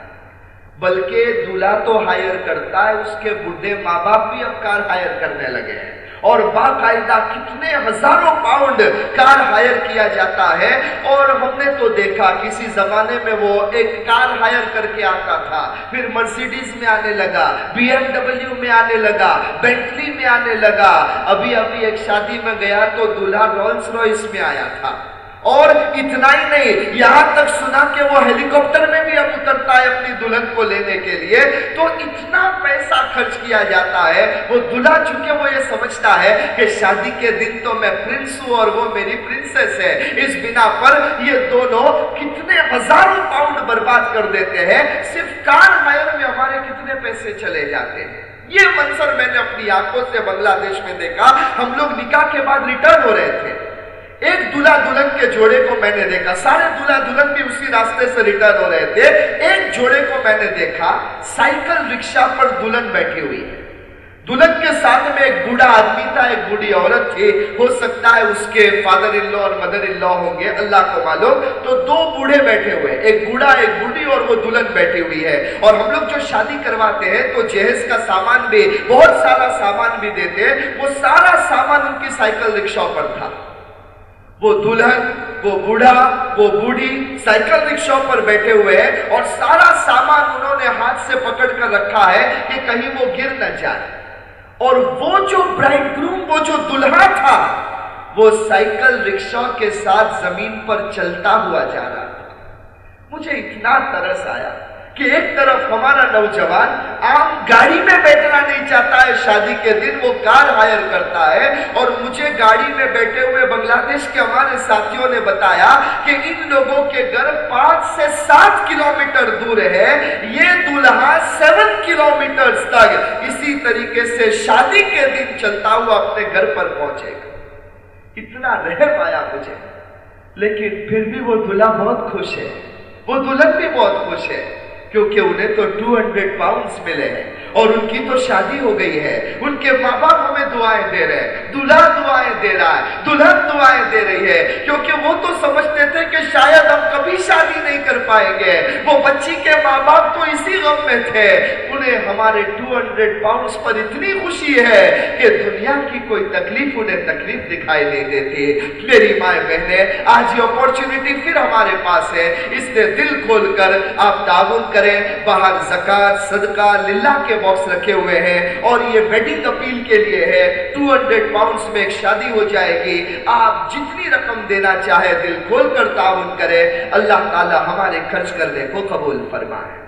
بلکہ دلہا تو ہائر کرتا ہے، اس کے بڈھے ماں باپ بھی اب کار ہائر کرنے لگے ہیں۔ اور باقاعدہ کتنے ہزاروں پاؤنڈ کار ہائر کیا جاتا ہے اور ہم نے تو دیکھا کسی زمانے میں وہ ایک کار ہائر کر کے آتا تھا، پھر مرسیڈیز میں آنے لگا، بی ایم ڈبلیو میں آنے لگا، بینٹلی میں آنے لگا، ابھی ابھی ایک شادی میں گیا تو دلہا رولس روئس میں آیا تھا۔ اور اتنا ہی نہیں، یہاں تک سنا کہ وہ ہیلی کاپٹر میں بھی اب اترتا ہے اپنی دلہن کو لینے کے لیے، تو اتنا پیسہ خرچ کیا جاتا ہے، وہ دلہا چکے وہ یہ سمجھتا ہے کہ شادی کے دن تو میں پرنس ہوں اور وہ میری پرنسس ہے۔ اس بنا پر یہ دونوں کتنے ہزاروں پاؤنڈ برباد کر دیتے ہیں، صرف کار ہائر میں ہمارے کتنے پیسے چلے جاتے ہیں۔ یہ منظر میں نے اپنی آنکھوں سے بنگلہ دیش میں دیکھا، ہم لوگ نکاح کے بعد ریٹرن ہو رہے تھے۔ ایک دلہا دلہن کے جوڑے کو میں نے دیکھا، سارے دلہا دلہن بھی اسی راستے سے ریٹرن ہو رہے تھے۔ ایک جوڑے کو میں نے دیکھا، سائیکل رکشا پر دلہن بیٹھی ہوئی ہے۔ دلہن کے ساتھ میں ایک بوڑھا آدمی تھا، ایک بوڑھی عورت تھی۔ ہو سکتا ہے اس کے فادر ان لو اور مدر ان لو ہوں گے، اللہ کو معلوم۔ تو دو بوڑھے بیٹھے ہوئے ایک بوڑھا، ایک بوڑھی اور وہ دلہن بیٹھی ہوئی ہے۔ اور ہم لوگ جو شادی کرواتے ہیں، تو جہیز کا سامان بھی، بہت سارا سامان بھی دیتے وہ سارا سامان ان کی سائیکل رکشا پر تھا۔ وہ دلہن، وہ بوڑھا، وہ بوڑھی سائیکل رکشوں پر بیٹھے ہوئے ہیں اور سارا سامان انہوں نے ہاتھ سے پکڑ کر رکھا ہے کہ کہیں وہ گر نہ جائے۔ اور وہ جو برائٹ گروم، وہ جو دلہا تھا، وہ سائیکل رکشوں کے ساتھ زمین پر چلتا ہوا جا رہا تھا۔ مجھے اتنا ترس آیا۔ کہ ایک طرف ہمارا نوجوان عام گاڑی میں بیٹھنا نہیں چاہتا ہے، شادی کے دن وہ کار ہائر کرتا ہے اور مجھے گاڑی میں بیٹھے ہوئے بنگلہ دیش کے ہمارے ساتھیوں نے بتایا کہ ان لوگوں کے گھر پانچ سے سات کلومیٹر دور ہے۔ یہ دلہا سیون کلومیٹر تک۔ اسی طریقے سے شادی کے دن چلتا ہوا اپنے گھر پر پہنچے۔ گا اتنا رہ پایا مجھے۔ لیکن پھر بھی وہ دلہا بہت خوش ہے۔ وہ دلہن بھی بہت خوش ہے۔ کیونکہ انہیں تو ٹو ہنڈریڈ پاؤنڈز ملے ہیں اور ان کی تو شادی ہو گئی ہے۔ ان کے ماں باپ ہمیں دعائیں دے رہے ہیں۔ دلہا دعائیں دے رہا ہے۔ دلہن دعائیں دے رہی ہے۔ کیونکہ وہ تو سمجھتے تھے کہ شاید ہم کبھی شادی نہیں کر پائیں گے۔ وہ بچی کے ماں باپ تو اسی غم میں تھے۔ انہیں ہمارے ٹو ہنڈریڈ پاؤنڈز پر اتنی خوشی ہے کہ دنیا کی کوئی تکلیف انہیں تکلیف دکھائی نہیں دیتی۔ میری مائیں بہنیں، آج یہ اپورچونٹی پھر ہمارے پاس ہے۔ اس نے دل کھول کر آپ تعاون کریں۔ باہر زکاة صدقہ، للہ کے باکس رکھے ہوئے ہیں۔ اور یہ ویڈنگ اپیل کے لیے ہے۔ ٹو ہنڈریڈ پاؤنڈز میں ایک شادی ہو جائے گی۔ آپ جتنی رقم دینا چاہے دل کھول کر تعاون کرے اللہ تعالی ہمارے خرچ کرنے کو قبول فرمائے۔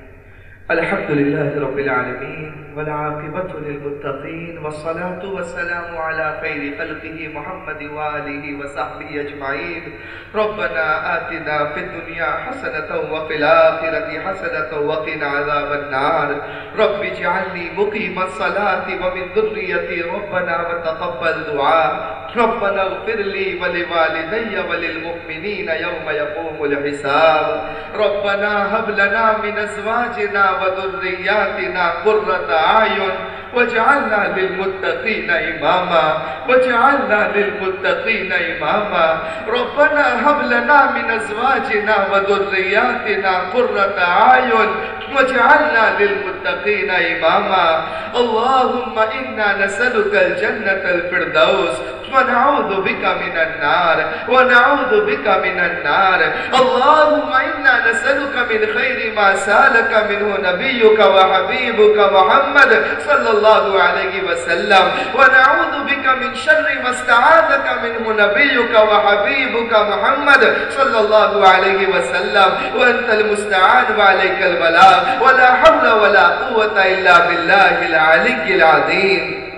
الحمد لله رب العالمين والعاقبة للمتقين والصلاة والسلام على خير خلقه محمد وآله وصحبه أجمعين. ربنا آتنا في الدنيا حسنة وفي الآخرة حسنة وقنا عذاب النار. رب اجعلني مقيم الصلاة ومن ذريتي ربنا وتقبل دعاء. ربنا اغفر لي ولوالدي وللمؤمنين يوم يقوم الحساب. ربنا هب لنا من أزواجنا وذرياتنا قرة أعين وجعلنا للمتقين إماما وجعلنا للمتقين إماما. ربنا هب لنا من أزواجنا وذرياتنا قرة أعين وجعلنا للمتقين إماما. اللهم إنا نسألك الجنة الفردوس ونعوذ بك من النار ونعوذ بك من النار. اللهم إنا نسألك من خير ما سألك منه نبيك وحبيبك محمد صلى الله عليه وسلم. ونعوذ بك من شر ما استعاذك منه نبيك وحبيبك محمد صلى الله عليه وسلم. وأنت المستعان وعليك البلاغ ولا حول ولا قوة إلا بالله العلي العظيم.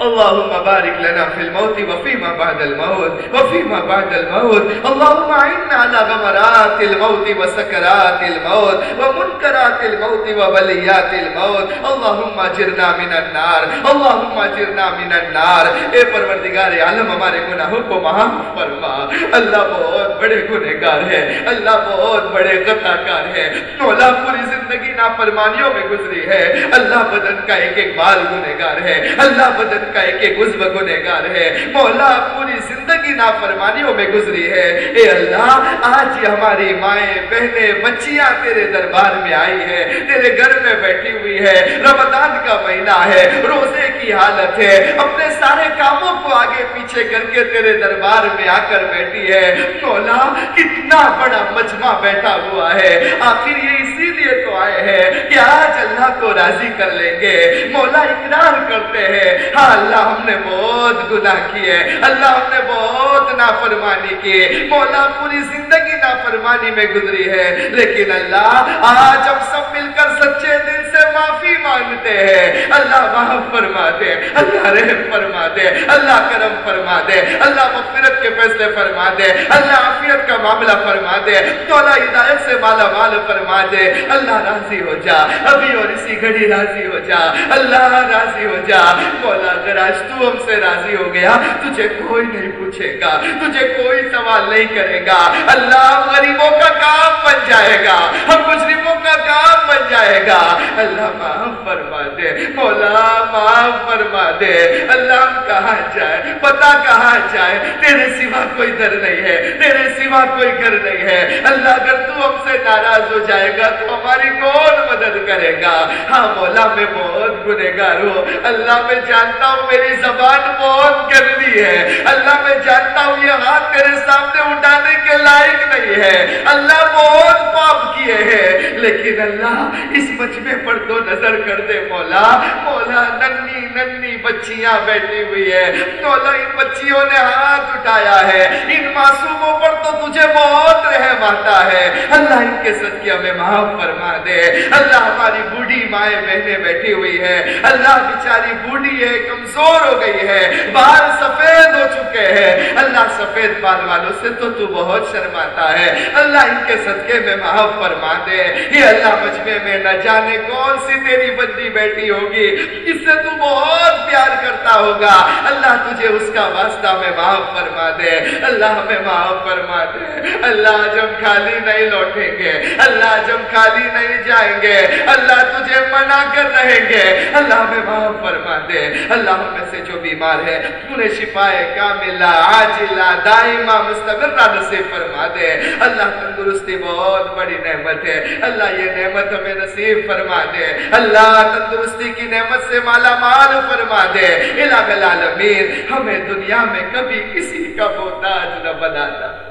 اللهم بارك لنا في الموت وفيما بعد الموت، وفيما بعد الموت. اللهم عنا على غمرات الموت وسكرات الموت، ومنكرات الموت وبليات الموت. اللهم اجرنا من النار، اللهم اجرنا من النار. اے پروردگار عالم، ہمارے گناہوں کو معاف فرما. اللہ بہت بڑے گنہگار ہے، اللہ بہت بڑے غطاکار ہے. مولا پوری زندگی نافرمانیوں میں گزری ہے، اللہ بدن کا ایک ایک بال گنہگار ہے، اللہ بدن کا ایک ایک عزب گنہگار ہے۔ مولا پوری زندگی نافرمانیوں میں گزری ہے۔ اے اللہ، آج یہ ہماری مائیں، بہنیں، بچیاں تیرے دربار میں آئی ہے تیرے گھر میں بیٹھی ہوئی ہے رمضان کا مہینہ ہے۔ روزے کی حالت ہے۔ اپنے سارے کاموں کو آگے پیچھے کر کے تیرے دربار میں آ کر بیٹھی ہے۔ مولا، کتنا بڑا مجمع بیٹھا ہوا ہے۔ آخر یہ اسی لیے تو آئے ہیں کہ آج اللہ کو راضی کر لیں گے۔ مولا اقرار کرتے ہیں۔ ہاں اللہ ہم نے بہت گناہ کیے۔ اللہ ہم نے بہت نافرمانی کی۔ مولا پوری زندگی نافرمانی میں گزری ہے۔ لیکن اللہ آج ہم سب مل کر سچے دل سے معافی مانگتے ہیں۔ اللہ معاف فرما دے، اللہ رحم فرما دے، اللہ کرم فرما دے، اللہ مغفرت کے فیصلے فرما دے، اللہ عافیت کا معاملہ فرما دے۔ مولا ہدایت سے مالا مال فرما دے۔ اللہ راضی ہو جا، ابھی اور اسی گھڑی راضی ہو جا۔ اللہ راضی ہو جا۔ مولا اگر آج تو ہم سے راضی ہو گیا، تجھے کوئی نہیں پوچھے گا، تجھے کوئی سوال نہیں کرے گا۔ اللہ غریبوں کا کام بن جائے گا، ہم مجرموں کا کام بن جائے گا۔ اللہ معاف فرما دے، مولا معاف فرما دے۔ اللہ کہاں جائے؟ پتا کہاں جائے؟ تیرے سوا کوئی در نہیں ہے، تیرے سوا کوئی گھر نہیں ہے۔ اللہ اگر تو ہم سے ناراض ہو جائے گا، تو ہماری کون مدد کرے گا؟ ہاں مولا میں بہت گنہگار ہوں۔ اللہ میں جانتا ہوں میری زبان بہت گندی ہے۔ اللہ، میں جانتا ہوں یہ ہاتھ تیرے سامنے اٹھانے کے لائق نہیں ہے۔ اللہ بہت پاپ کیے ہیں۔ لیکن اللہ، اس مجمع پر تو نظر کر دے مولا۔ مولا ننی ننی بچیاں بیٹھی ہوئی ہے مولا، ان بچیوں نے ہاتھ اٹھایا ہے۔ ان معصوموں پر تو تجھے بہت رحم آتا ہے۔ اللہ، ان کے صدقے ہمیں معاف فرما دے۔ اللہ ہماری بوڑھی مائیں بہنیں بیٹھی ہوئی ہے اللہ بیچاری بوڑھی ہے کمزور ہو گئی ہے، بال سفید ہو چکے ہیں۔ اللہ سفید بال والوں سے تو تو بہت شرماتا ہے۔ اللہ ان کے صدقے میں معاف فرما دے۔ یہ اللہ، مجمع میں نہ جانے کون سی تیری بندی بیٹھی ہوگی۔ اس سے تو بہت پیار کرتا ہوگا۔ اللہ تجھے اس کا واسطہ میں معاف فرما دے۔ اللہ ہمیں معاف فرما دے۔ اللہ جب خالی نہیں لوٹیں گے۔ اللہ جب خالی نہیں جائیں گے۔ اللہ تجھے منع کر رہیں گے۔ اللہ ہمیں معاف فرما دے۔ اللہ ہمیں سے جو بیمار ہے انہیں شفائے کاملہ، عاجلہ، دائمہ، مستمرہ نصیب فرما دے۔ اللہ تندرستی بہت بڑی نعمت ہے۔ اللہ یہ نعمت ہمیں نصیب فرما دے۔ اللہ تندرستی کی نعمت سے مالا مال فرما دے۔ الہ العالمین ہمیں دنیا میں کبھی کسی کا محتاج نہ بنانا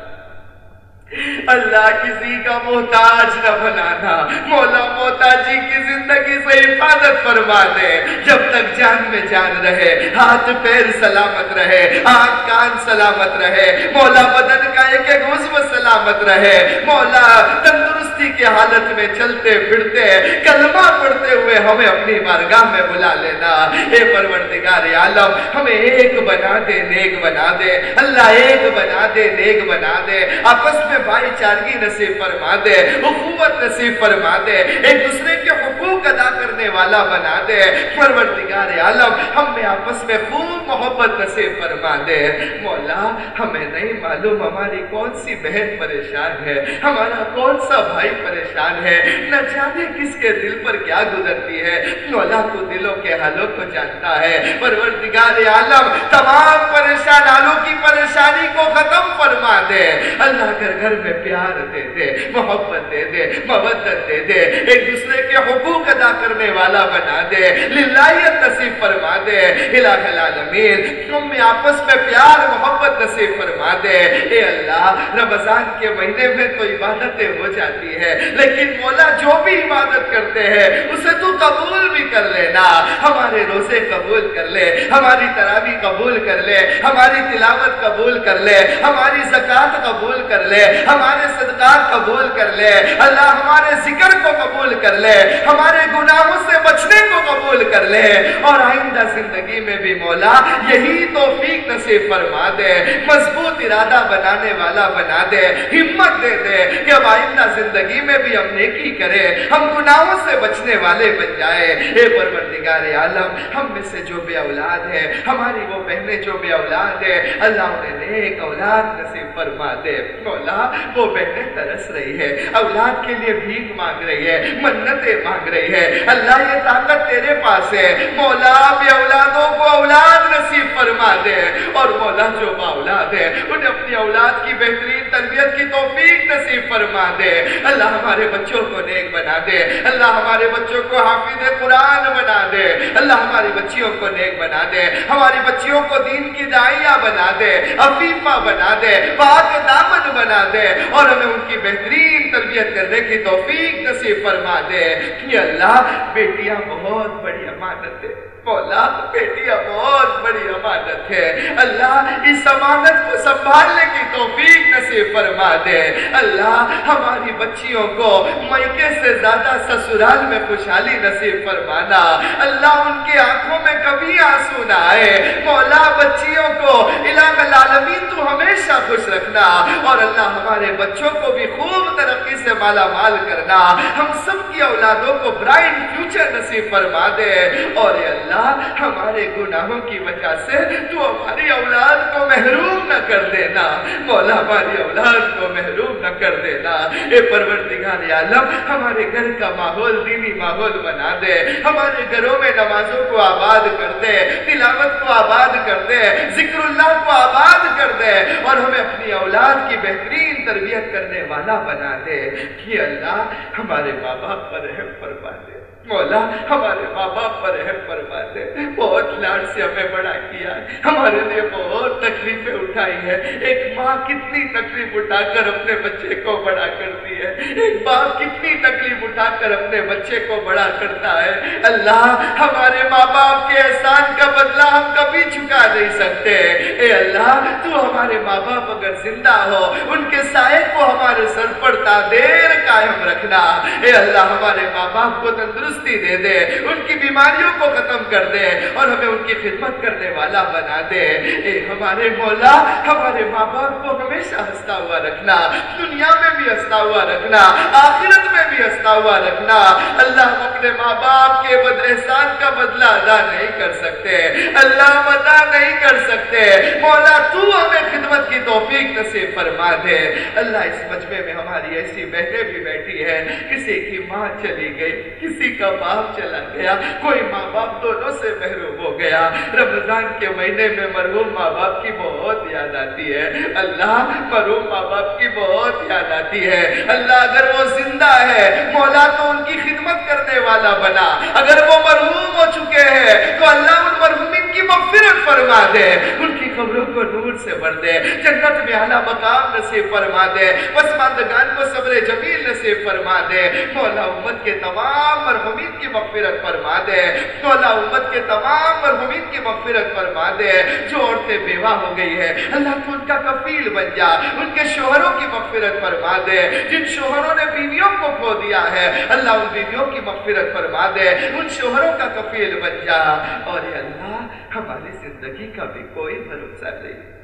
اللہ کسی کا محتاج نہ بنانا، مولا محتاجی کی زندگی سے حفاظت فرما دے۔ جب تک جان میں جان رہے، ہاتھ پیر سلامت رہے، آنکھ کان سلامت رہے، مولا بدن کا ایک ایک عزم سلامت رہے۔ مولا تندرستی کے حالت میں چلتے پھرتے، کلمہ پڑھتے ہوئے ہمیں اپنی بارگاہ میں بلا لینا۔ اے پروردگار عالم، ہمیں ایک بنا دے، نیک بنا دے۔ اللہ ایک بنا دے، نیک بنا دے۔ آپس میں بھائی چارگی نصیب فرما دے، حکومت نصیب فرما دے، ایک دوسرے کے حقوق ادا کرنے والا بنا دے۔ پروردگار عالم، ہم میں آپس میں خوب محبت نصیب فرما دے۔ مولا، ہمیں نہیں معلوم ہماری کون سی بہن پریشان ہے، ہمارا کون سا بھائی پریشان ہے۔ نہ جانے کس کے دل پر کیا گزرتی ہے۔ مولا تو دلوں کے حالوں کو جانتا ہے۔ پروردگار عالم، تمام پریشان حالوں کی پریشانی کو ختم فرما دے۔ اللہ کر گھر میں پیار دے دے، محبت دے دے مودت دے دے، ایک دوسرے کے حقوق ادا کرنے والا بنا دے للہیت نصیب فرما دے، الہ العالمین، تم میں آپس میں پیار، محبت نصیب فرما دے۔ اے اللہ، رمضان کے مہینے میں تو عبادتیں ہو جاتی ہے لیکن مولا جو بھی عبادت کرتے ہیں، اسے تو قبول بھی کر لینا۔ ہمارے روزے قبول کر لے، ہماری تراوی قبول کر لے، ہماری تلاوت قبول کر لے، ہماری زکوٰۃ قبول کر لے۔ ہمارے صدقات قبول کر لے۔ اللہ ہمارے ذکر کو قبول کر لے۔ ہمارے گناہوں سے بچنے کو قبول کر لے۔ اور آئندہ زندگی میں بھی مولا یہی توفیق نصیب فرما دے۔ مضبوط ارادہ بنانے والا بنا دے۔ ہمت دے دے کہ اب آئندہ زندگی میں بھی ہم نیکی کرے ہم گناہوں سے بچنے والے بن جائے اے پروردگار عالم، ہم میں سے جو بے اولاد ہے، ہماری وہ بہنیں جو بے اولاد ہے اللہ انہیں نیک اولاد نصیب فرما دے۔ مولا وہ بہنیں ترس رہی ہے، اولاد کے لیے بھیک مانگ رہی ہے، منتیں مانگ رہی ہے۔ اللہ یہ طاقت تیرے پاس ہے۔ مولا بے اولادوں کو اولاد نصیب فرما دے۔ اور مولا جو با اولاد ہے، انہیں اپنی اولاد کی بہترین تربیت کی توفیق نصیب فرما دے۔ اللہ ہمارے بچوں کو نیک بنا دے۔ اللہ ہمارے بچوں کو حافظ قرآن بنا دے۔ اللہ ہماری بچیوں کو نیک بنا دے۔ ہماری بچیوں کو دین کی دائیاں بنا دے۔ عفیفہ بنا دے۔ پاک دامن بنا دے۔ اور ہمیں ان کی بہترین تربیت کرنے کی توفیق نصیب فرما دے۔ کہ اللہ بیٹیاں بہت بڑی امانت ہے مولا بیٹیاں بہت بڑی امانت ہے۔ اللہ اس امانت کو سنبھالنے کی توفیق نصیب فرما دے۔ اللہ ہماری بچیوں کو مائکے سے زیادہ سسرال میں خوشحالی نصیب فرمانا۔ اللہ ان کی آنکھوں میں کبھی آنسو نہ آئے۔ مولا، بچیوں کو الہ العالمین تو ہمیشہ خوش رکھنا۔ اور اللہ ہمارے بچوں کو بھی خوب ترقی سے مالا مال کرنا۔ ہم سب کی اولادوں کو برائٹ فیوچر نصیب فرما دے۔ اور اے اللہ ہمارے گناہوں کی وجہ سے تو ہماری اولاد کو محروم نہ کر دینا۔ مولا ہماری اولاد کو محروم نہ کر دینا۔ اے پروردگار عالم، ہمارے گھر کا ماحول دینی ماحول بنا دے۔ ہمارے گھروں میں نمازوں کو آباد کر دے، تلاوت کو آباد کر دے، ذکر اللہ کو آباد کر دے اور ہمیں اپنی اولاد کی بہترین تربیت کرنے والا بنا دے۔ کہ اللہ ہمارے ماں باپ پر رحم فرما دے۔ مولا ہمارے ماں باپ پر رحم فرما دے بہت لاڈ سے ہمیں بڑا کیا۔ ہمارے لیے بہت تکلیفیں اٹھائی ہے ایک ماں کتنی تکلیف اٹھا کر اپنے بچے کو بڑا کرتی ہے۔ ایک باپ کتنی تکلیف اٹھا کر اپنے بچے کو بڑا کرتا ہے۔ اللہ ہمارے ماں باپ کے احسان کا بدلہ ہم کبھی چکا نہیں سکتے۔ اے اللہ، تو ہمارے ماں باپ اگر زندہ ہو، ان کے سائے کو ہمارے سر پر دیر قائم رکھنا۔ اے اللہ، ہمارے ماں باپ کو تندرستی دے دے۔ ان کی بیماریوں کو ختم کر دے اور ہمیں ان کی خدمت کرنے والا بنا دے۔ اے ہمارے مولا، ہمارے ماں باپ کو ہمیشہ ہستا ہوا رکھنا، دنیا میں بھی ہستا ہوا رکھنا، آخرت میں بھی ہستا ہوا رکھنا۔ اللہ ہم اپنے ماں باپ کے بد احسان کا بدلہ ادا نہیں کر سکتے۔ اللہ ہم ادا نہیں کر سکتے۔ مولا، تو ہمیں خدمت کی توفیق نصیب فرما دے۔ اللہ اس مجمع میں ہماری ایسی بہنیں بھی بیٹھی ہے کسی کی ماں چلی گئی، کسی کا باپ چلا گیا، کوئی ماں باپ تو دونوں سے محروم ہو گیا۔ رمضان کے مہینے میں مرحوم ماں باپ کی بہت یاد آتی ہے۔ اللہ مرحوم ماں باپ کی بہت یاد آتی ہے۔ اللہ اگر وہ زندہ ہے، مولا تو ان کی خدمت کرنے والا بنا۔ اگر وہ مرحوم ہو چکے ہیں، تو اللہ ان مرحومین کی مغفرت فرما دے۔ ان کی قبروں کو نور سے بھر دے۔ جنت میں اعلیٰ مقام نصیب فرما دے۔ پسماندگان کو صبر جمیل نصیب فرما دے۔ مولا امت کے تمام مرحومین کی مغفرت فرما دے۔ تو اللہ امت کے تمام مرحومین کی مغفرت فرما دے۔ جو عورتیں بیوہ ہو گئی ہے اللہ تو ان کا کفیل بن جا، ان کے شوہروں کی مغفرت فرما دے۔ جن شوہروں نے بیویوں کو کھو دیا ہے، اللہ ان بیویوں کی مغفرت فرما دے۔ ان شوہروں کا کفیل بن جا۔ اور اے اللہ، ہماری زندگی کا بھی کوئی بھروسہ نہیں۔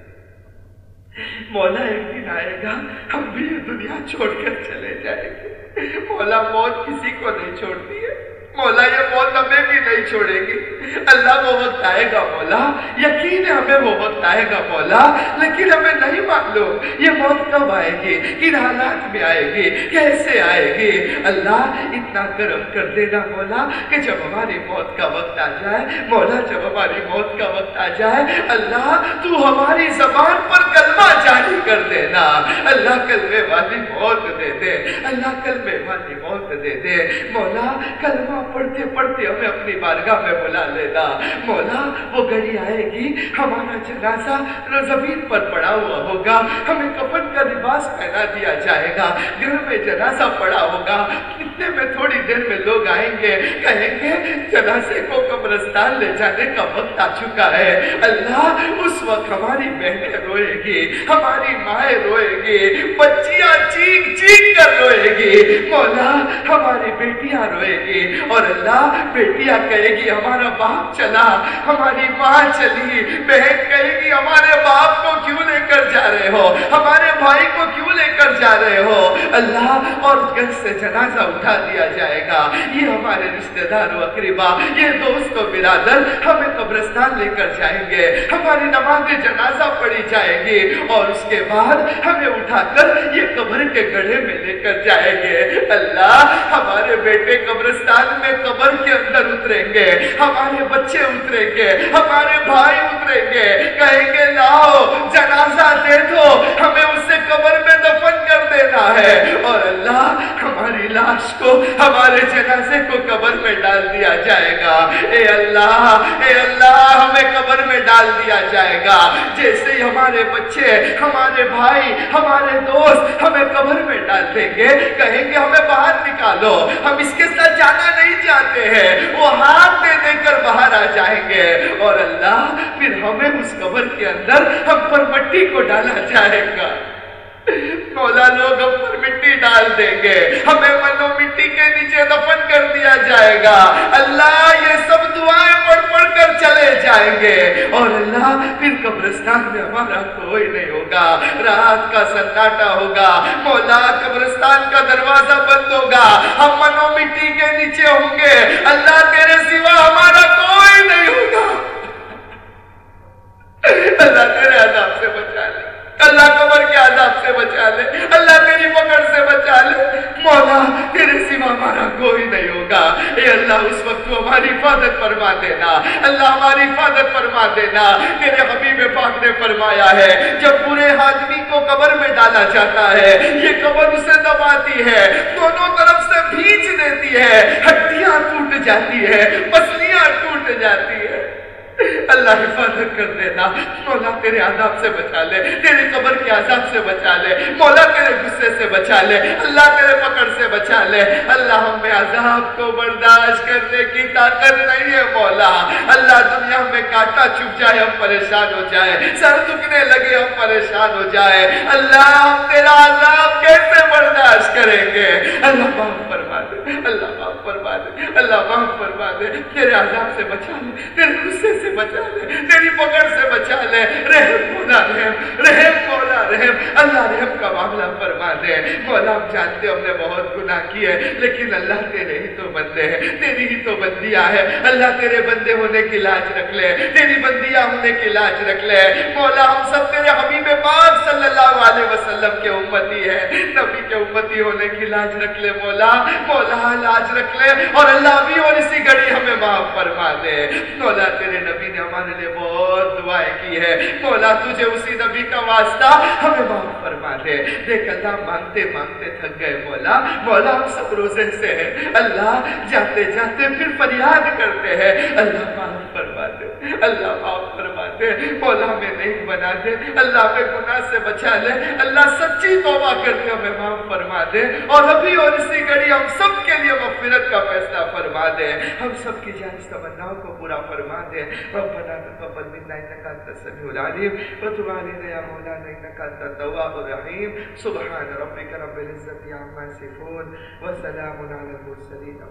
مولا ایک دن آئے گا، ہم بھی یہ دنیا چھوڑ کر چلے جائیں گے۔ مولا موت کسی کو نہیں چھوڑتی ہے۔ مولا، یہ موت ہمیں بھی نہیں چھوڑے گی۔ اللہ وہ وقت آئے گا مولا، یقین ہے ہمیں وہ وقت آئے گا مولا، لیکن ہمیں نہیں معلوم یہ موت کب آئے گی، کن حالات میں آئے گی، کیسے آئے گی۔ اللہ، اتنا کرم کر دینا مولا کہ جب ہماری موت کا وقت آ جائے، مولا، جب ہماری موت کا وقت آ جائے، اللہ، تو ہماری زبان پر کلمہ جاری کر دینا۔ اللہ، کلمے والی موت دے دے۔ اللہ، کلمے والی موت دے دے۔ مولا، کلمہ پڑھتے پڑھتے ہمیں اپنی بارگاہ میں بلا لینا۔ مولا، وہ گھڑی آئے گی۔ ہمارا جنازہ زمین پر پڑا ہوا ہوگا۔ ہمیں کفن کا لباس پہنا دیا جائے گا۔ گھر میں جنازہ پڑا ہوگا۔ کتنے میں تھوڑی دیر میں لوگ آئیں گے۔ کہیں گے، جنازے کو قبرستان لے جانے کا وقت آ چکا ہے۔ اللہ، اس وقت ہماری بہنیں روئے گی۔ ہماری مائیں روئے گی۔ بچیاں چیخ چیخ کر روئے گی۔ مولا، ہماری بیٹیاں روئے گی۔ اور اور اللہ بیٹیاں کہے گی، ہمارا باپ چلا، ہماری ماں چلی، بہن کہے گی، ہمارے باپ کو کیوں لے کر جا رہے ہو؟ ہمارے بھائی کو کیوں لے کر جا رہے ہو؟ اللہ اور گھر سے جنازہ اٹھا دیا جائے گا۔ یہ ہمارے رشتہ دار و اقربا، یہ دوست و برادر ہمیں قبرستان لے کر جائیں گے۔ ہماری نماز جنازہ پڑھی جائے گی اور اس کے بعد ہمیں اٹھا کر یہ قبر کے گڑھے میں لے کر جائیں گے۔ اللہ ہمارے بیٹے قبرستان میں قبر کے اندر اتریں گے، ہمارے بچے اتریں گے، ہمارے بھائی اتریں گے۔ کہیں گے، لاؤ، جنازہ دے دو، ہمیں اسے قبر میں دفن کر دینا ہے۔ اور اللہ ہماری لاش کو، ہمارے جنازے کو قبر میں ڈال دیا جائے گا۔ اے اللہ اے اللہ، ہمیں قبر میں ڈال دیا جائے گا۔ جیسے ہی ہمارے بچے، ہمارے بھائی، ہمارے دوست ہمیں قبر میں ڈال دیں گے، کہیں گے، ہمیں باہر نکالو۔ ہم اس کے ساتھ جانا نہیں چاہتے ہیں، وہ ہاتھ دے دے کر باہر آ جائیں گے۔ اور اللہ پھر ہمیں اس قبر کے اندر ہم پر مٹی کو ڈالا جائے گا۔ مولا لوگ ہم پر مٹی ڈال دیں گے۔ ہمیں منو مٹی کے نیچے دفن کر دیا جائے گا۔ اللہ یہ سب دعائیں پڑھ پڑھ کر چلے جائیں گے۔ اور اللہ پھر قبرستان میں ہمارا کوئی نہیں ہوگا۔ رات کا سناٹا ہوگا۔ مولا قبرستان کا دروازہ بند ہوگا۔ ہم منو مٹی کے نیچے ہوں گے۔ اللہ تیرے سوا ہمارا کوئی نہیں ہوگا۔ اللہ تیرے عذاب سے بچا لے۔ اللہ قبر کے عذاب سے بچا لے، اللہ تیری پکڑ سے بچا لے۔ مولا، تیرے سوا ہمارا کوئی نہیں ہوگا۔ اے اللہ، اس وقت تو ہماری حفاظت فرما دینا۔ اللہ ہماری حفاظت فرما دینا۔ تیرے حبیب پاک نے فرمایا ہے، جب برے آدمی کو قبر میں ڈالا جاتا ہے، یہ قبر اسے دباتی ہے، دونوں طرف سے بھیج دیتی ہے۔ ہڈیاں ٹوٹ جاتی ہے پسلیاں ٹوٹ جاتی ہے اللہ حفاظت کر دینا مولا تیرے عذاب سے بچا لے، تیری قبر کے عذاب سے بچا لے۔ مولا تیرے غصے سے بچا لے، اللہ تیرے پکڑ سے بچا لے۔ اللہ ہمیں عذاب کو برداشت کرنے کی طاقت نہیں ہے مولا۔ اللہ دنیا میں کاٹا چپ جائے، ہم پریشان ہو جائے۔ سر دکھنے لگے، ہم پریشان ہو جائے۔ اللہ ہم تیرا عذاب کیسے برداشت کریں گے؟ اللہ معاف فرما دے، اللہ معاف فرما دے، اللہ معاف فرما دے۔ تیرے عذاب سے بچا لے، تیرے غصے سے سے بچا لے، تیری پکڑ سے بچا لے۔ رحم مولا رحم رحم مولا رحم۔ اللہ رحم کا معاملہ فرما دے۔ مولا، ہم جانتے ہم نے بہت گناہ کیے، لیکن اللہ تیرے ہی تو بندے ہیں، تیری ہی تو بندیاں ہیں۔ اللہ تیرے بندے ہونے کی لاج رکھ لے، تیری بندیاں ہونے کی لاج رکھ لے۔ مولا، ہم سب تیرے حبیب پاک صلی اللہ علیہ وسلم کے امتی ہے نبی کے امتی ہونے کی لاج رکھ لے مولا مولا لاج رکھ لے۔ اور اللہ بھی اور اسی گھڑی ہمیں معاف فرما دے۔ مولا، تیرے نبی نبی نے ہمارے لیے بہت دعائیں کی ہے مولا، تجھے اسی نبی کا واسطہ ہمیں معاف فرما دے۔ دیکھ، اللہ مانگتے مانگتے تھک گئے۔ مولا مولا، ہم سب روزے سے ہیں۔ اللہ جاتے جاتے پھر فریاد کرتے ہیں۔ اللہ معاف فرما دے۔ اللہ معاف فرما دے۔ مولا، ہمیں نیک بنا دے۔ اللہ ہمیں گناہ سے بچا لے۔ اللہ سچی توبہ کر کے ہمیں معاف فرما دے۔ اور ابھی اور اسی گھڑی ہم سب کے لیے مغفرت کا فیصلہ فرما دے۔ ہم سب کی جائز تمناؤں کو پورا فرما دے۔ ربنا تقبل منا إنك أنت السميع العليم وتب علينا يا مولانا إنك أنت التواب الرحيم. سبحان ربك رب العزة عما يصفون وسلام على المرسلين.